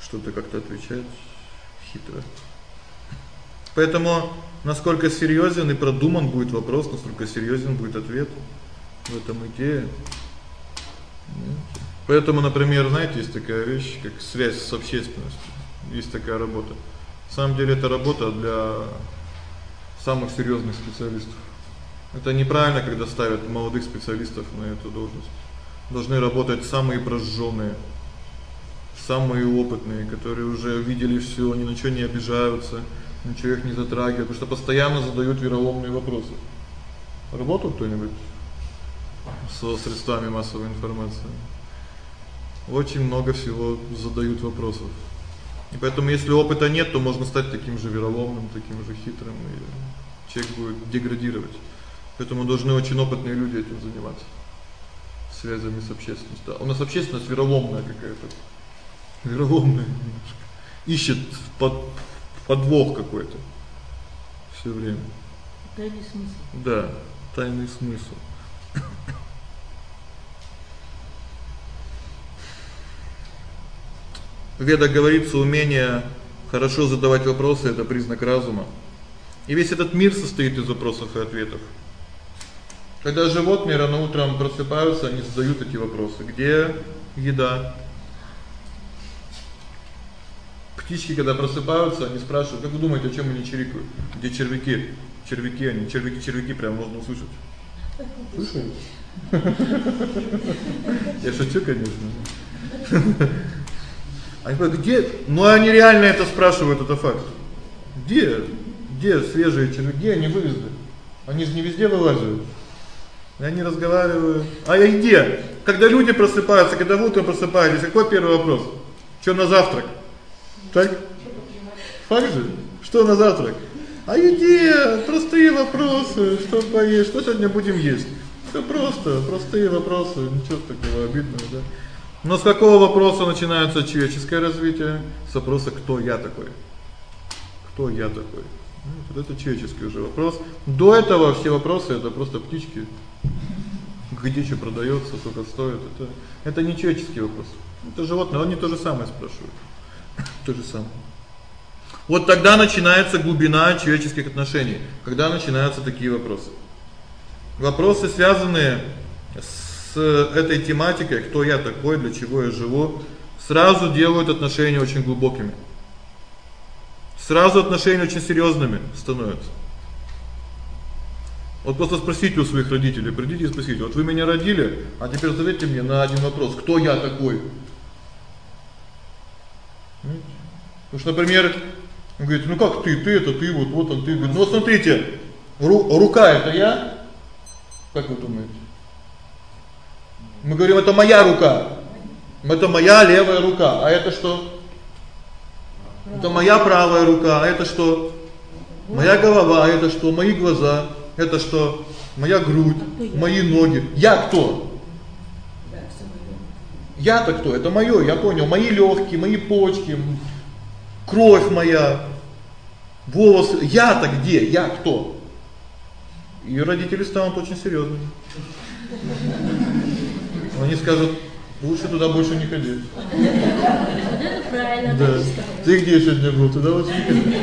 Что-то как-то отвечать хитро. Поэтому насколько серьёзен и продуман будет вопрос, настолько серьёзен будет ответ. В этом идея. Поэтому, например, знаете, есть такая вещь, как связь с общественностью есть такая работа. На самом деле это работа для самых серьёзных специалистов. Это неправильно, когда ставят молодых специалистов на эту должность. Должны работать самые прожжённые, самые опытные, которые уже видели всё, ни на что не обижаются, ничего их не затрагивает, потому что постоянно задают вероломные вопросы. Работал кто-нибудь со средствами массовой информации? Очень много всего задают вопросов. И поэтому если опыта нет, то можно стать таким же вероломным, таким же хитрым, и человек будет деградировать. Поэтому должны очень опытные люди этим заниматься. Связями с общественностью. Да, у нас общественность вероломная какая-то. Вероломная немножко. Ищет под подвох какой-то всё время. Тайный смысл. Да, тайный смысл. В Ведах говорится, умение хорошо задавать вопросы это признак разума. И весь этот мир состоит из вопросов и ответов. Когда животные рано утром просыпаются, они задают эти вопросы: где еда? Птички, когда просыпаются, они спрашивают: "Как вы думаете, о чём они чирикают? Где червяки?" Червяки, они червяки, червяки прям можно услышать. Слышали? Я шучу, конечно. Они говорят: "Где?" Ну они реально это спрашивают, это факт. Где? Где свежие червяки они вывезли? Они же не везде вылазят. И они разговаривают. А я где? Когда люди просыпаются, когда вы утром просыпаетесь, какой первый вопрос? Что на завтрак? Так? Факт же? Что на завтрак? А еде, простые вопросы, что поесть, что сегодня будем есть? Всё просто, простые вопросы, ничего такого обидного, да. Но с какого вопроса начинается человеческое развитие? С вопроса кто я такой? Кто я такой? Ну, вот это человеческий уже вопрос. До этого все вопросы это просто птички. Где что продаётся, сколько стоит это это не человеческий вопрос. Это животное, они то же самое спрашивают. То же самое. Вот тогда начинается глубина человеческих отношений, когда начинаются такие вопросы. Вопросы, связанные с этой тематикой, кто я такой, для чего я живу, сразу делают отношения очень глубокими. Сразу отношения очень серьёзными становятся. Вот просто спросите у своих родителей, придите и спросите: "Вот вы меня родили, а теперь ответьте мне на один вопрос: кто я такой?" Потому что, например, он говорит: "Ну как ты? Ты это ты, вот вот он ты". Говорит: "Ну смотрите, ру рука это я?" Как вы думаете? Мы говорим: "Это моя рука". Это моя левая рука. А это что? Это моя правая рука. А это что? Моя голова, а это что? Мои глаза. Это что? Моя грудь, мои ноги. Я кто? Я-то кто? Это моё, я понял. Мои лёгкие, мои почки, кровь моя, волосы. Я-то где? Я кто? И родители станут очень серьёзными. Они скажут: "Лучше туда больше не ходи". Это правильно. Да. Ты где сегодня был? Туда вот не ходи.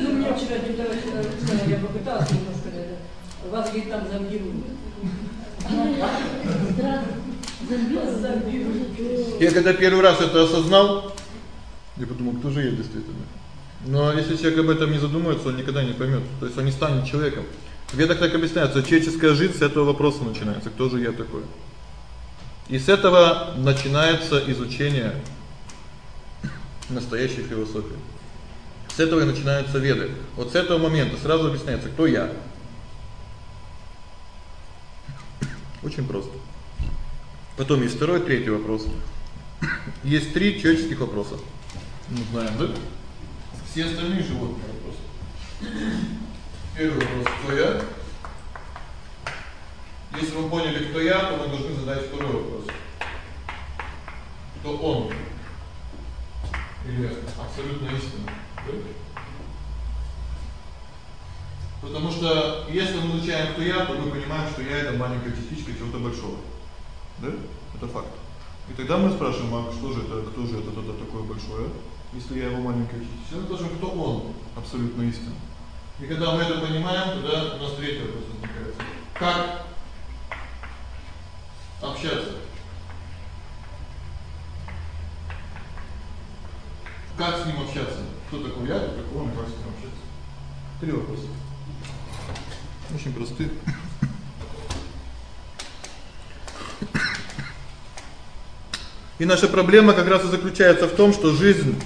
Ну, мне вчера где-то э, я попыталась немножко это. Вас говорит там зомбируют. Я когда первый раз это осознал, я подумал, кто же я действительно. Но если человек об этом не задумается, он никогда не поймёт. То есть он не станет человеком. В ведах так объясняется, человеческая жизнь с этого вопроса начинается: кто же я такой? И с этого начинается изучение настоящей философии. С этого и начинаются веды. Вот с этого момента сразу объясняется, кто я. Очень просто. Потом есть второй, третий вопрос. Есть три человеческих вопроса. Мы знаем, да? Все остальные животные вопросы. Первый вопрос: кто я? Если вы поняли, кто я, то вы должны задать второй вопрос. Кто он? Или абсолютная истина? Потому что если мы изучаем кто я, то мы понимаем, что я это маленькая частичка чего-то большого. Да? Это факт. И тогда мы спрашиваем: "А что же это, кто же это тогда такое большое?" Если я его маленькая частичка. Мы спрашиваем: "Кто он?" Абсолютная истина. И когда мы это понимаем, тогда у нас третий вопрос возникает. Как общаться? Как с ним общаться? Кто такой я, кто такой он, как с ним общаться? Три вопроса. Очень простые. И наша проблема как раз и заключается в том, что жизнь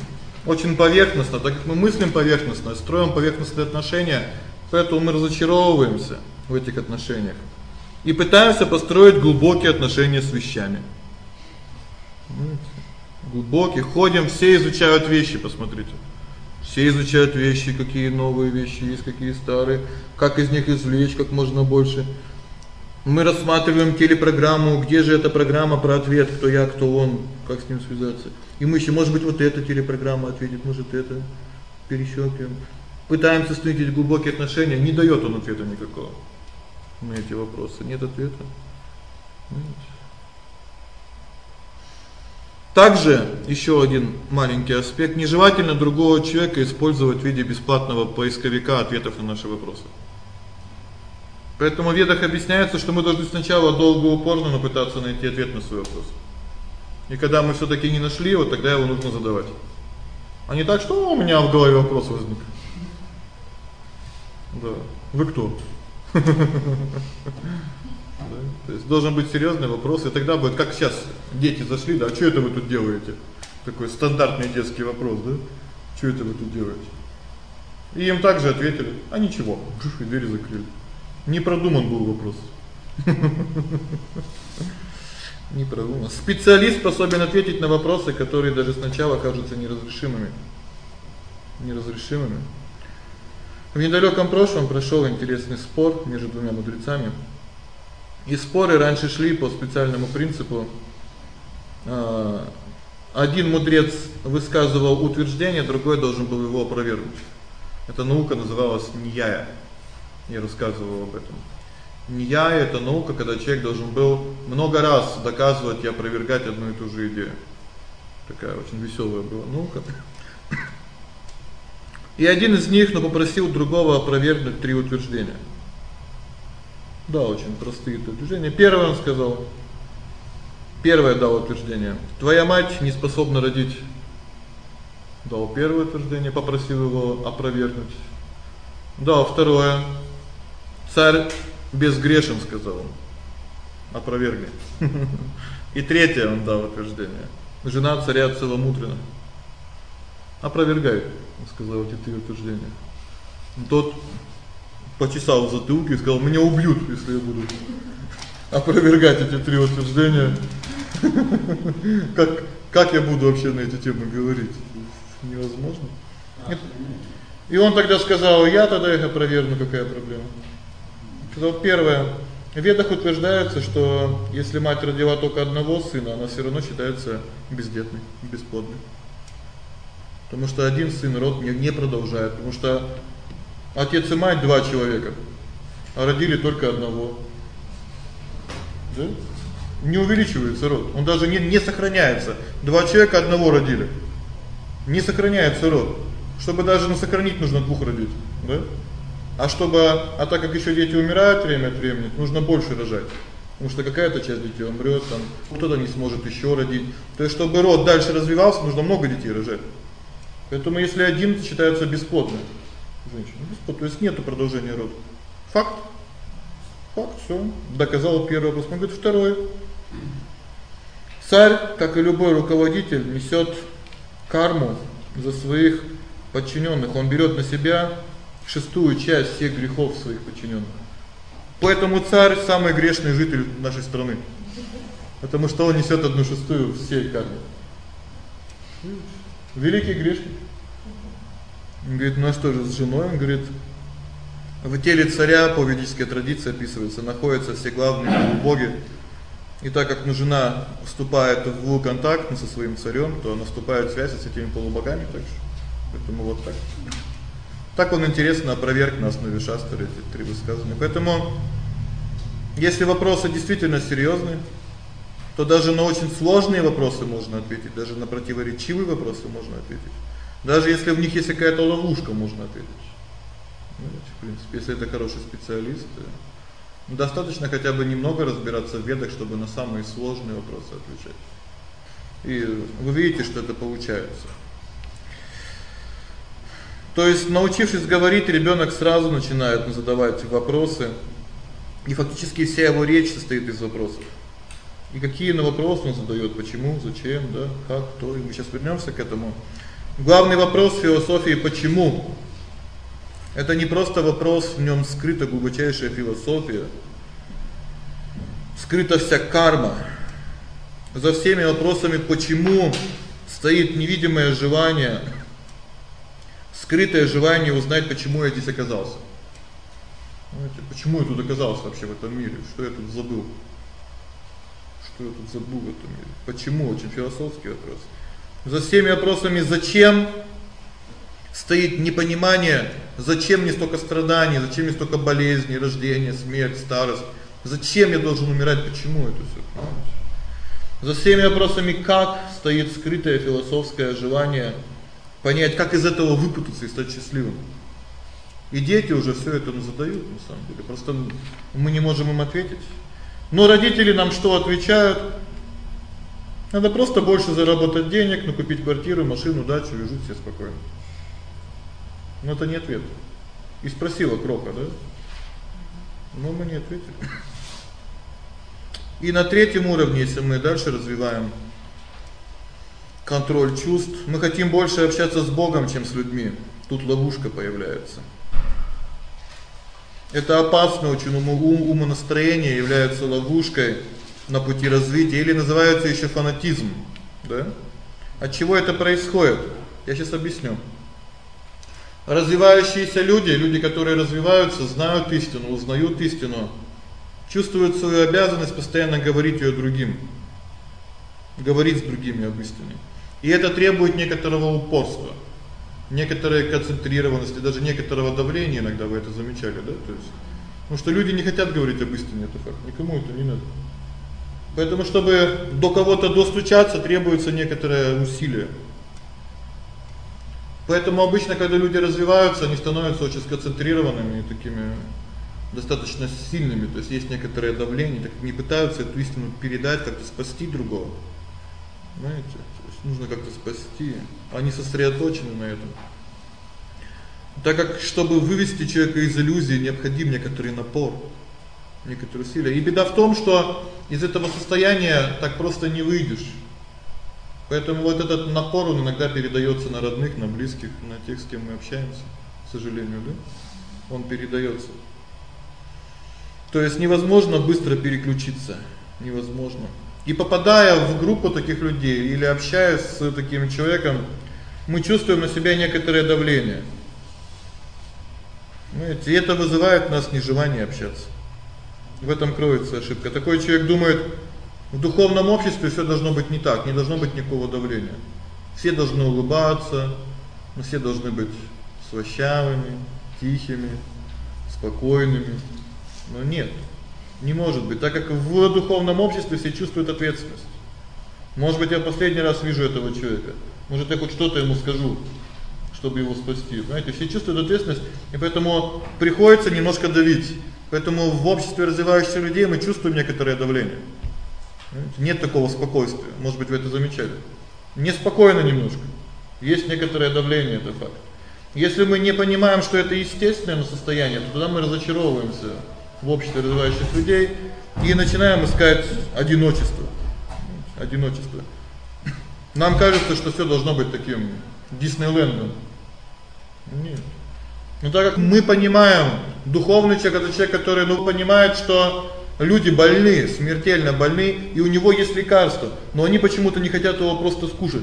очень поверхностна, так как мы мыслим поверхностно, строим поверхностные отношения, поэтому мы разочаровываемся в этих отношениях и пытаемся построить глубокие отношения с вещами. Глубокие, ходим, все изучают вещи, посмотрите. Все изучают вещи, какие новые вещи есть, какие старые, как из них извлечь как можно больше. Мы рассматриваем телепрограмму, где же эта программа про ответ, кто я, кто он, как с ним связаться. И мы ещё, может быть, вот эта телепрограмма ответит, может, это перещёлкиваем. Пытаемся строить глубокие отношения, не даёт он ответа никакого на эти вопросы. Нет ответа. Также ещё один маленький аспект: нежелательно другого человека использовать в виде бесплатного поисковика ответов на наши вопросы. Поэтому в ведах объясняется, что мы должны сначала долго упорно напытаться найти ответ на свой вопрос. И когда мы всё-таки не нашли его, тогда его нужно задавать. А не так, что у меня в голове вопрос возник. Да. Вы кто? Да. То есть должен быть серьёзный вопрос, и тогда будет как сейчас дети зашли, да, а что это вы тут делаете? Такой стандартный детский вопрос, да? Что это вы тут делаете? И им также ответили: "А ничего". И двери закрыли. Не продуман был вопрос. Не продуман. Специалист способен ответить на вопросы, которые даже сначала кажутся неразрешимыми. Неразрешимыми. В недалёком прошлом прошёл интересный спор между двумя мудрецами. И споры раньше шли по специальному принципу. А один мудрец высказывал утверждение, другой должен был его опровергнуть. Эта наука называлась нияя. Я рассказывал об этом. Нияя это наука, когда человек должен был много раз доказывать и опровергать одну и ту же идею. Такая очень весёлая была наука. И один из них, но попросил другого опровергнуть три утверждения. Да, очень простые утверждения. Первое он сказал: Первое дал утверждение. Твоя мать не способна родить. Дал первое утверждение, попросил его опровергнуть. Дал второе. Царь безгрешен, сказал он. Опровергни. И третье он дал утверждение. Жена царя целомудренна. Опровергай, сказал эти три утверждения. Тот почесал в затылке и сказал: "Меня убьют, если я буду опровергать эти три утверждения". Как как я буду вообще на эти темы говорить? Невозможно. И он тогда сказал: "Я тогда их опровергну, какая проблема?" Сказал: "Первое, в Ведах утверждается, что если мать родила только одного сына, она всё равно считается бездетной, бесплодной. Потому что один сын род не не продолжает, потому что отец и мать два человека, а родили только одного. Да? Не увеличивается род. Он даже не не сохраняется. Два человека одного родили. Не сохраняется род. Чтобы даже на сохранить нужно двух родить, да? А чтобы, а так как ещё дети умирают время от времени, нужно больше рожать. Потому что какая-то часть детей умрёт, там кто-то не сможет ещё родить. То есть чтобы род дальше развивался, нужно много детей рожать. Поэтому если один считается бесплодным, женщина, бесплодным, то есть нету продолжения рода. Факт. Факт, всё. Доказал первый вопрос. Говорит, второй. Царь, как и любой руководитель, несёт карму за своих подчинённых. Он берёт на себя шестую часть всех грехов своих подчинённых. Поэтому царь самый грешный житель нашей страны. Потому что он несёт одну шестую всей кармы. Великий грешник. Он говорит: "Ну а что же с женой?" Он говорит: "В теле царя по ведической традиции описывается, находятся все главные полубоги. И так как ну жена вступает в контакт со своим царем, то наступает связь с этими полубогами также. Поэтому вот так. Так он интересно опроверг на основе шастры эти три высказывания. Поэтому если вопросы действительно серьёзные, то даже на очень сложные вопросы можно ответить, даже на противоречивые вопросы можно ответить. Даже если в них есть какая-то ловушка, можно ответить. Ну, в принципе, если это хороший специалист, ну, достаточно хотя бы немного разбираться в ведах, чтобы на самые сложные вопросы отвечать. И вы видите, что это получается. То есть, научившись говорить, ребёнок сразу начинает задавать вопросы, и фактически вся его речь состоит из вопросов. И какие на вопросы он задаёт: почему, зачем, да, как, то. И мы сейчас вернёмся к этому. Главный вопрос философии почему? Это не просто вопрос, в нём скрыта глубочайшая философия. Скрыта вся карма. За всеми вопросами почему стоит невидимое желание, скрытое желание узнать, почему я здесь оказался. Знаете, почему я тут оказался вообще в этом мире? Что я тут забыл? Что я тут забыл в этом мире? Почему? Очень философский вопрос. За всеми вопросами зачем стоит непонимание, зачем мне столько страданий, зачем мне столько болезней, рождение, смерть, старость? Зачем я должен умирать? Почему это всё? За всеми вопросами как стоит скрытое философское желание понять, как из этого выпутаться и стать счастливым. И дети уже всё это нам задают на самом деле. Просто мы не можем им ответить. Но родители нам что отвечают? Надо просто больше заработать денег, ну купить квартиру, машину, дачу и жить себе спокойно. Но это не ответ. И спросила Кроха, да? Но мы не ответили. И на третьем уровне, если мы дальше развиваем контроль чувств, мы хотим больше общаться с Богом, чем с людьми. Тут ловушка появляется. Это опасно очень умонастроение является ловушкой на пути развития или называется ещё фанатизм, да? От чего это происходит? Я сейчас объясню. Развивающиеся люди, люди, которые развиваются, знают истину, узнают истину, чувствуют свою обязанность постоянно говорить её другим. Говорить с другими об истине. И это требует некоторого упорства, некоторой концентрированности, даже некоторого давления иногда вы это замечали, да? То есть потому что люди не хотят говорить об истине, это факт. Никому это не надо. Поэтому чтобы до кого-то достучаться, требуется некоторое усилие. Поэтому обычно, когда люди развиваются, они становятся очень сконцентрированными и такими достаточно сильными, то есть есть некоторое давление, так не пытаются эту истину передать, как-то спасти другого. Знаете? Нужно как-то спасти, они сосредоточены на этом. Так как чтобы вывести человека из иллюзии, необходим некоторый напор, некоторые усилия. И беда в том, что из этого состояния так просто не выйдешь. Поэтому вот этот напор он иногда передаётся на родных, на близких, на тех, с кем мы общаемся, к сожалению, да? Он передаётся. То есть невозможно быстро переключиться, невозможно. И попадая в группу таких людей или общаясь с таким человеком, мы чувствуем на себя некоторое давление. Знаете, это вызывает у нас нежелание общаться. В этом кроется ошибка. Такой человек думает, в духовном обществе всё должно быть не так, не должно быть никакого давления. Все должны улыбаться, все должны быть слащавыми, тихими, спокойными. Но нет. Не может быть, так как в духовном обществе все чувствуют ответственность. Может быть, я последний раз вижу этого человека. Может, я хоть что-то ему скажу, чтобы его спасти. Знаете, все чувствуют ответственность, и поэтому приходится немножко давить. Поэтому в обществе развивающихся людей мы чувствуем некоторое давление. Нет такого спокойствия. Может быть, вы это замечали. Неспокойно немножко. Есть некоторое давление, это факт. Если мы не понимаем, что это естественное состояние, то тогда мы разочаровываемся в обществе развивающихся людей и начинаем искать одиночество. Одиночество. Нам кажется, что всё должно быть таким Диснейлендом. Нет. Но так как мы понимаем, духовный человек это человек, который ну понимает, что люди больны, смертельно больны, и у него есть лекарство, но они почему-то не хотят его просто скушать.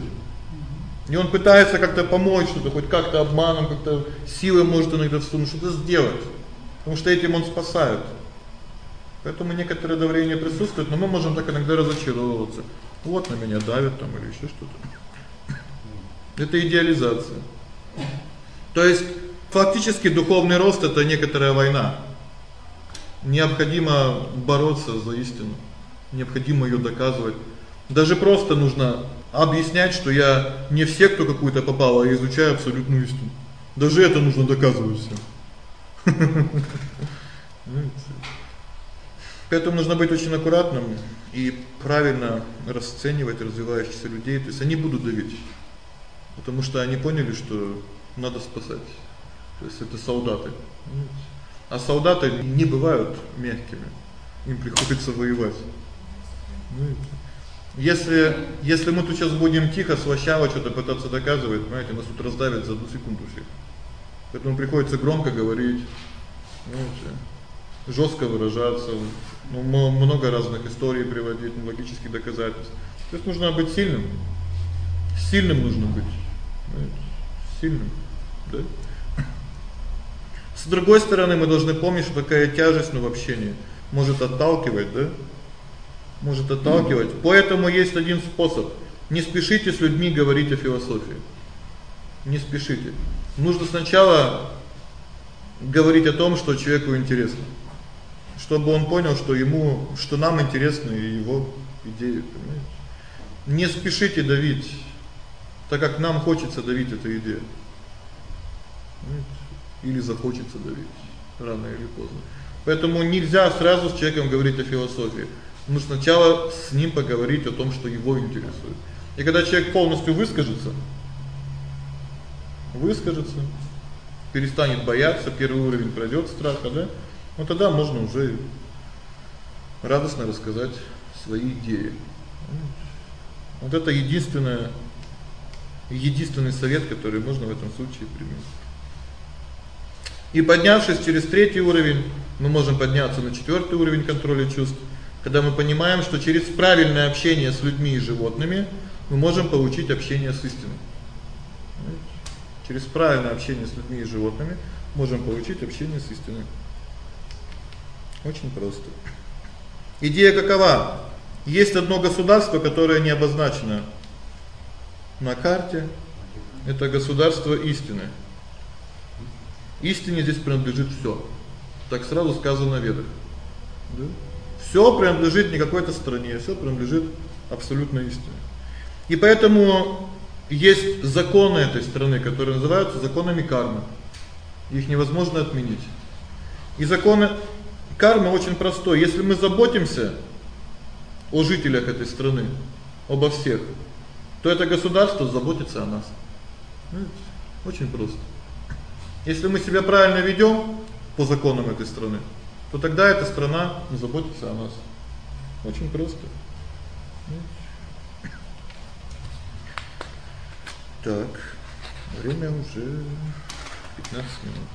И он пытается как-то помочь, что-то хоть как-то обманом, как-то силой может иногда всунуть что-то сделать. Потому что этим он спасает. Поэтому некоторое давление присутствует, но мы можем так иногда разочаровываться. Вот на меня давят там или ещё что-то. Это идеализация. То есть фактически духовный рост это некоторая война. Необходимо бороться за истину. Необходимо её доказывать. Даже просто нужно объяснять, что я не в секту какую-то попал, а изучаю абсолютную истину. Даже это нужно доказывать всем. Поэтому нужно быть очень аккуратным и правильно расценивать развивающихся людей, то есть они будут давить. Потому что они поняли, что надо спасать. То есть это солдаты. А солдаты не бывают мягкими. Им приходится воевать. Если если мы тут сейчас будем тихо слащаво что-то пытаться доказывать, понимаете, нас тут раздавят за одну секунду всех. Поэтому приходится громко говорить, знаете, жёстко выражаться, ну много разных историй приводить, логических доказательств. То есть нужно быть сильным. Сильным нужно быть. Знаете, сильным, да? С другой стороны, мы должны помнить, что такая тяжесть ну, в общении может отталкивать, да? Может отталкивать. Поэтому есть один способ. Не спешите с людьми говорить о философии. Не спешите. Нужно сначала говорить о том, что человеку интересно. Чтобы он понял, что ему, что нам интересны его идеи, понимаете? Не спешите давить, так как нам хочется давить эту идею. Или захочется давить рано или поздно. Поэтому нельзя сразу с человеком говорить о философии. Нужно сначала с ним поговорить о том, что его интересует. И когда человек полностью выскажется, выскажется, перестанет бояться, первый уровень пройдёт страха, да? Вот тогда можно уже радостно рассказать свои идеи. Вот это единственное единственный совет, который можно в этом случае применить. И поднявшись через третий уровень, мы можем подняться на четвёртый уровень контроля чувств, когда мы понимаем, что через правильное общение с людьми и животными мы можем получить общение с истиной. Через правильное общение с людьми и животными можем получить общение с истиной. Очень просто. Идея какова? Есть одно государство, которое не обозначено на карте. Это государство истины. Истине здесь принадлежит всё. Так сразу сказано в Ведах. Да? Всё принадлежит не какой-то стране, всё принадлежит абсолютно истине. И поэтому есть законы этой страны, которые называются законами кармы. Их невозможно отменить. И законы кармы очень простой. Если мы заботимся о жителях этой страны, обо всех, то это государство заботится о нас. Очень просто. Если мы себя правильно ведём по законам этой страны, то тогда эта страна заботится о нас. Очень просто. Так. Время уже 15 минут.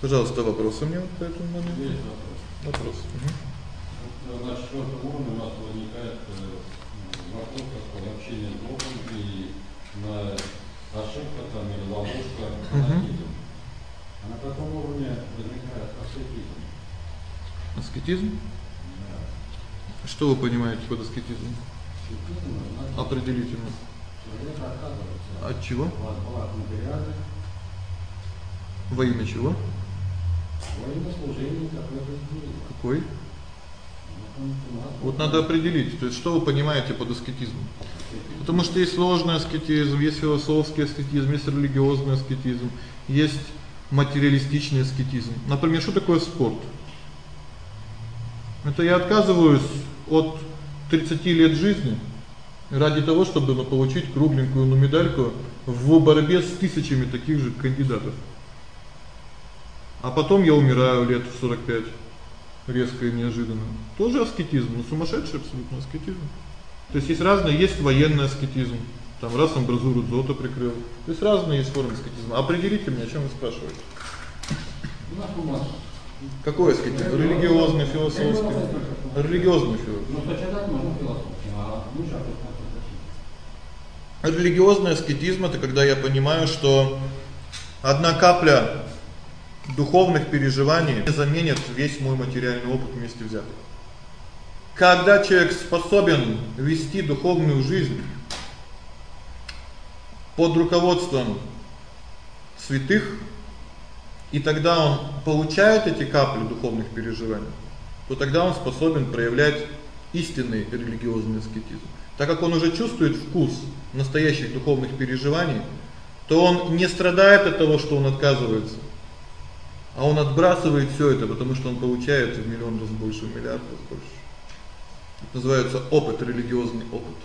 Пожалуйста, вопросы мне вот по этому моменту. Есть вопрос. Вопрос. Угу. На четвертом уровне у нас возникает э, вопрос такой общение с Богом и на ошибка там или ловушка фанатизм. А на каком уровне возникает аскетизм? Аскетизм? Да. Что вы понимаете под аскетизмом? Аскетизм Определите мне. человек отказывается От чего? Во имя чего? во имя служения. Какой? Вот надо определить, то есть что вы понимаете под аскетизмом? Потому что есть сложный аскетизм, есть философский аскетизм, есть религиозный аскетизм, есть материалистичный аскетизм. Например, что такое спорт? Это я отказываюсь от 30 лет жизни ради того, чтобы ну, получить кругленькую ну, медальку в борьбе с тысячами таких же кандидатов. А потом я умираю лет в 45 резко и неожиданно. Тоже аскетизм, но сумасшедший абсолютно аскетизм. То есть есть разные, есть военный аскетизм. Там раз амбразуру золото прикрыл. То есть разные есть формы аскетизма. Определите мне, о чём вы спрашиваете? Какой аскетизм? Религиозный, философский? Религиозный философский. Ну, сочетать можно философски, а зачем? Религиозный аскетизм это когда я понимаю, что одна капля духовных переживаний не заменит весь мой материальный опыт вместе взятый. Когда человек способен вести духовную жизнь под руководством святых, и тогда он получает эти капли духовных переживаний, то тогда он способен проявлять истинный религиозный аскетизм. Так как он уже чувствует вкус настоящих духовных переживаний, то он не страдает от того, что он отказывается, а он отбрасывает всё это, потому что он получает в миллион раз больше, в миллиард раз больше. Это называется опыт, религиозный опыт.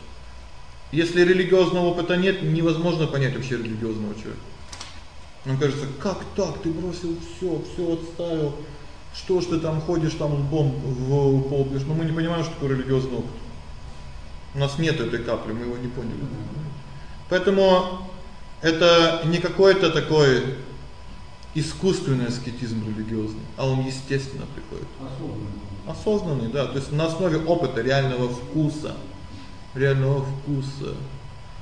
Если религиозного опыта нет, невозможно понять вообще религиозного человека. Нам кажется: "Как так? Ты бросил всё, всё отставил. Что ж ты там ходишь там в бомб в пол бьёшь?" Но мы не понимаем, что такое религиозный опыт. У нас нет этой капли, мы его не поняли. Поэтому это не какой-то такой искусственный аскетизм религиозный, а он естественно приходит. Осознанно. Осознанный, да, то есть на основе опыта реального вкуса. Реального вкуса.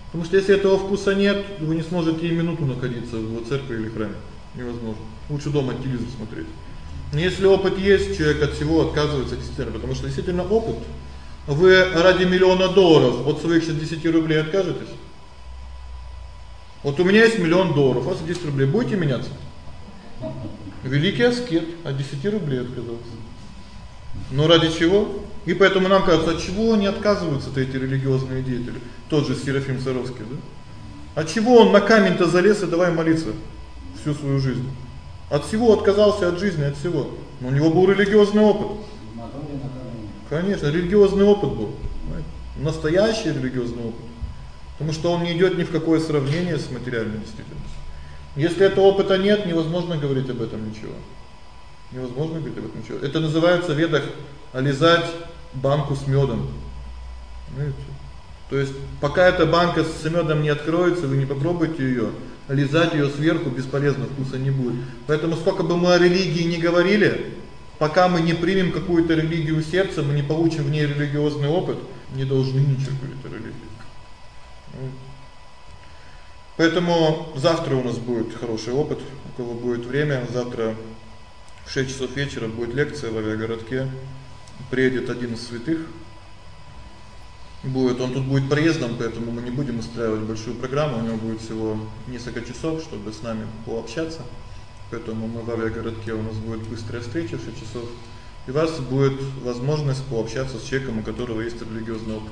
Потому что если этого вкуса нет, вы не сможете и минуту находиться в церкви или храме. Невозможно. Лучше дома телевизор смотреть. Но если опыт есть, человек от всего отказывается действительно, потому что действительно опыт. Вы ради миллиона долларов от своих 60 рублей откажетесь? Вот у меня есть миллион долларов, у вас 10 рублей, будете меняться? Великий аскет от 10 рублей отказался. Но ради чего? И поэтому нам кажется, от чего они отказываются-то эти религиозные деятели? Тот же Серафим Саровский, да? От чего он на камень-то залез и давай молиться всю свою жизнь? От всего отказался от жизни, от всего. Но у него был религиозный опыт. Конечно, религиозный опыт был. Понимаете? Настоящий религиозный опыт. Потому что он не идёт ни в какое сравнение с материальной действительностью. Если этого опыта нет, невозможно говорить об этом ничего. Невозможно говорить об этом ничего. Это называется в ведах лизать банку с мёдом. Понимаете? То есть пока эта банка с мёдом не откроется, вы не попробуйте её, лизать её сверху бесполезно, вкуса не будет. Поэтому сколько бы мы о религии ни говорили, пока мы не примем какую-то религию в сердце, мы не получим в ней религиозный опыт, не должны ничего говорить о религии. Поэтому завтра у нас будет хороший опыт, у кого будет время. Завтра в 6 часов вечера будет лекция в авиагородке. Приедет один из святых. Будет он тут будет проездом, поэтому мы не будем устраивать большую программу. У него будет всего несколько часов, чтобы с нами пообщаться. Поэтому мы в авиагородке у нас будет быстрая встреча в 6 часов. И у вас будет возможность пообщаться с человеком, у которого есть религиозный опыт.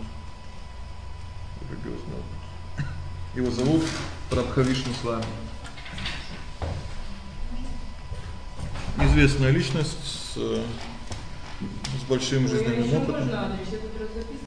Религиозный опыт. Его зовут Прабхавишну с вами. Известная личность с, с большим жизненным Ещё опытом.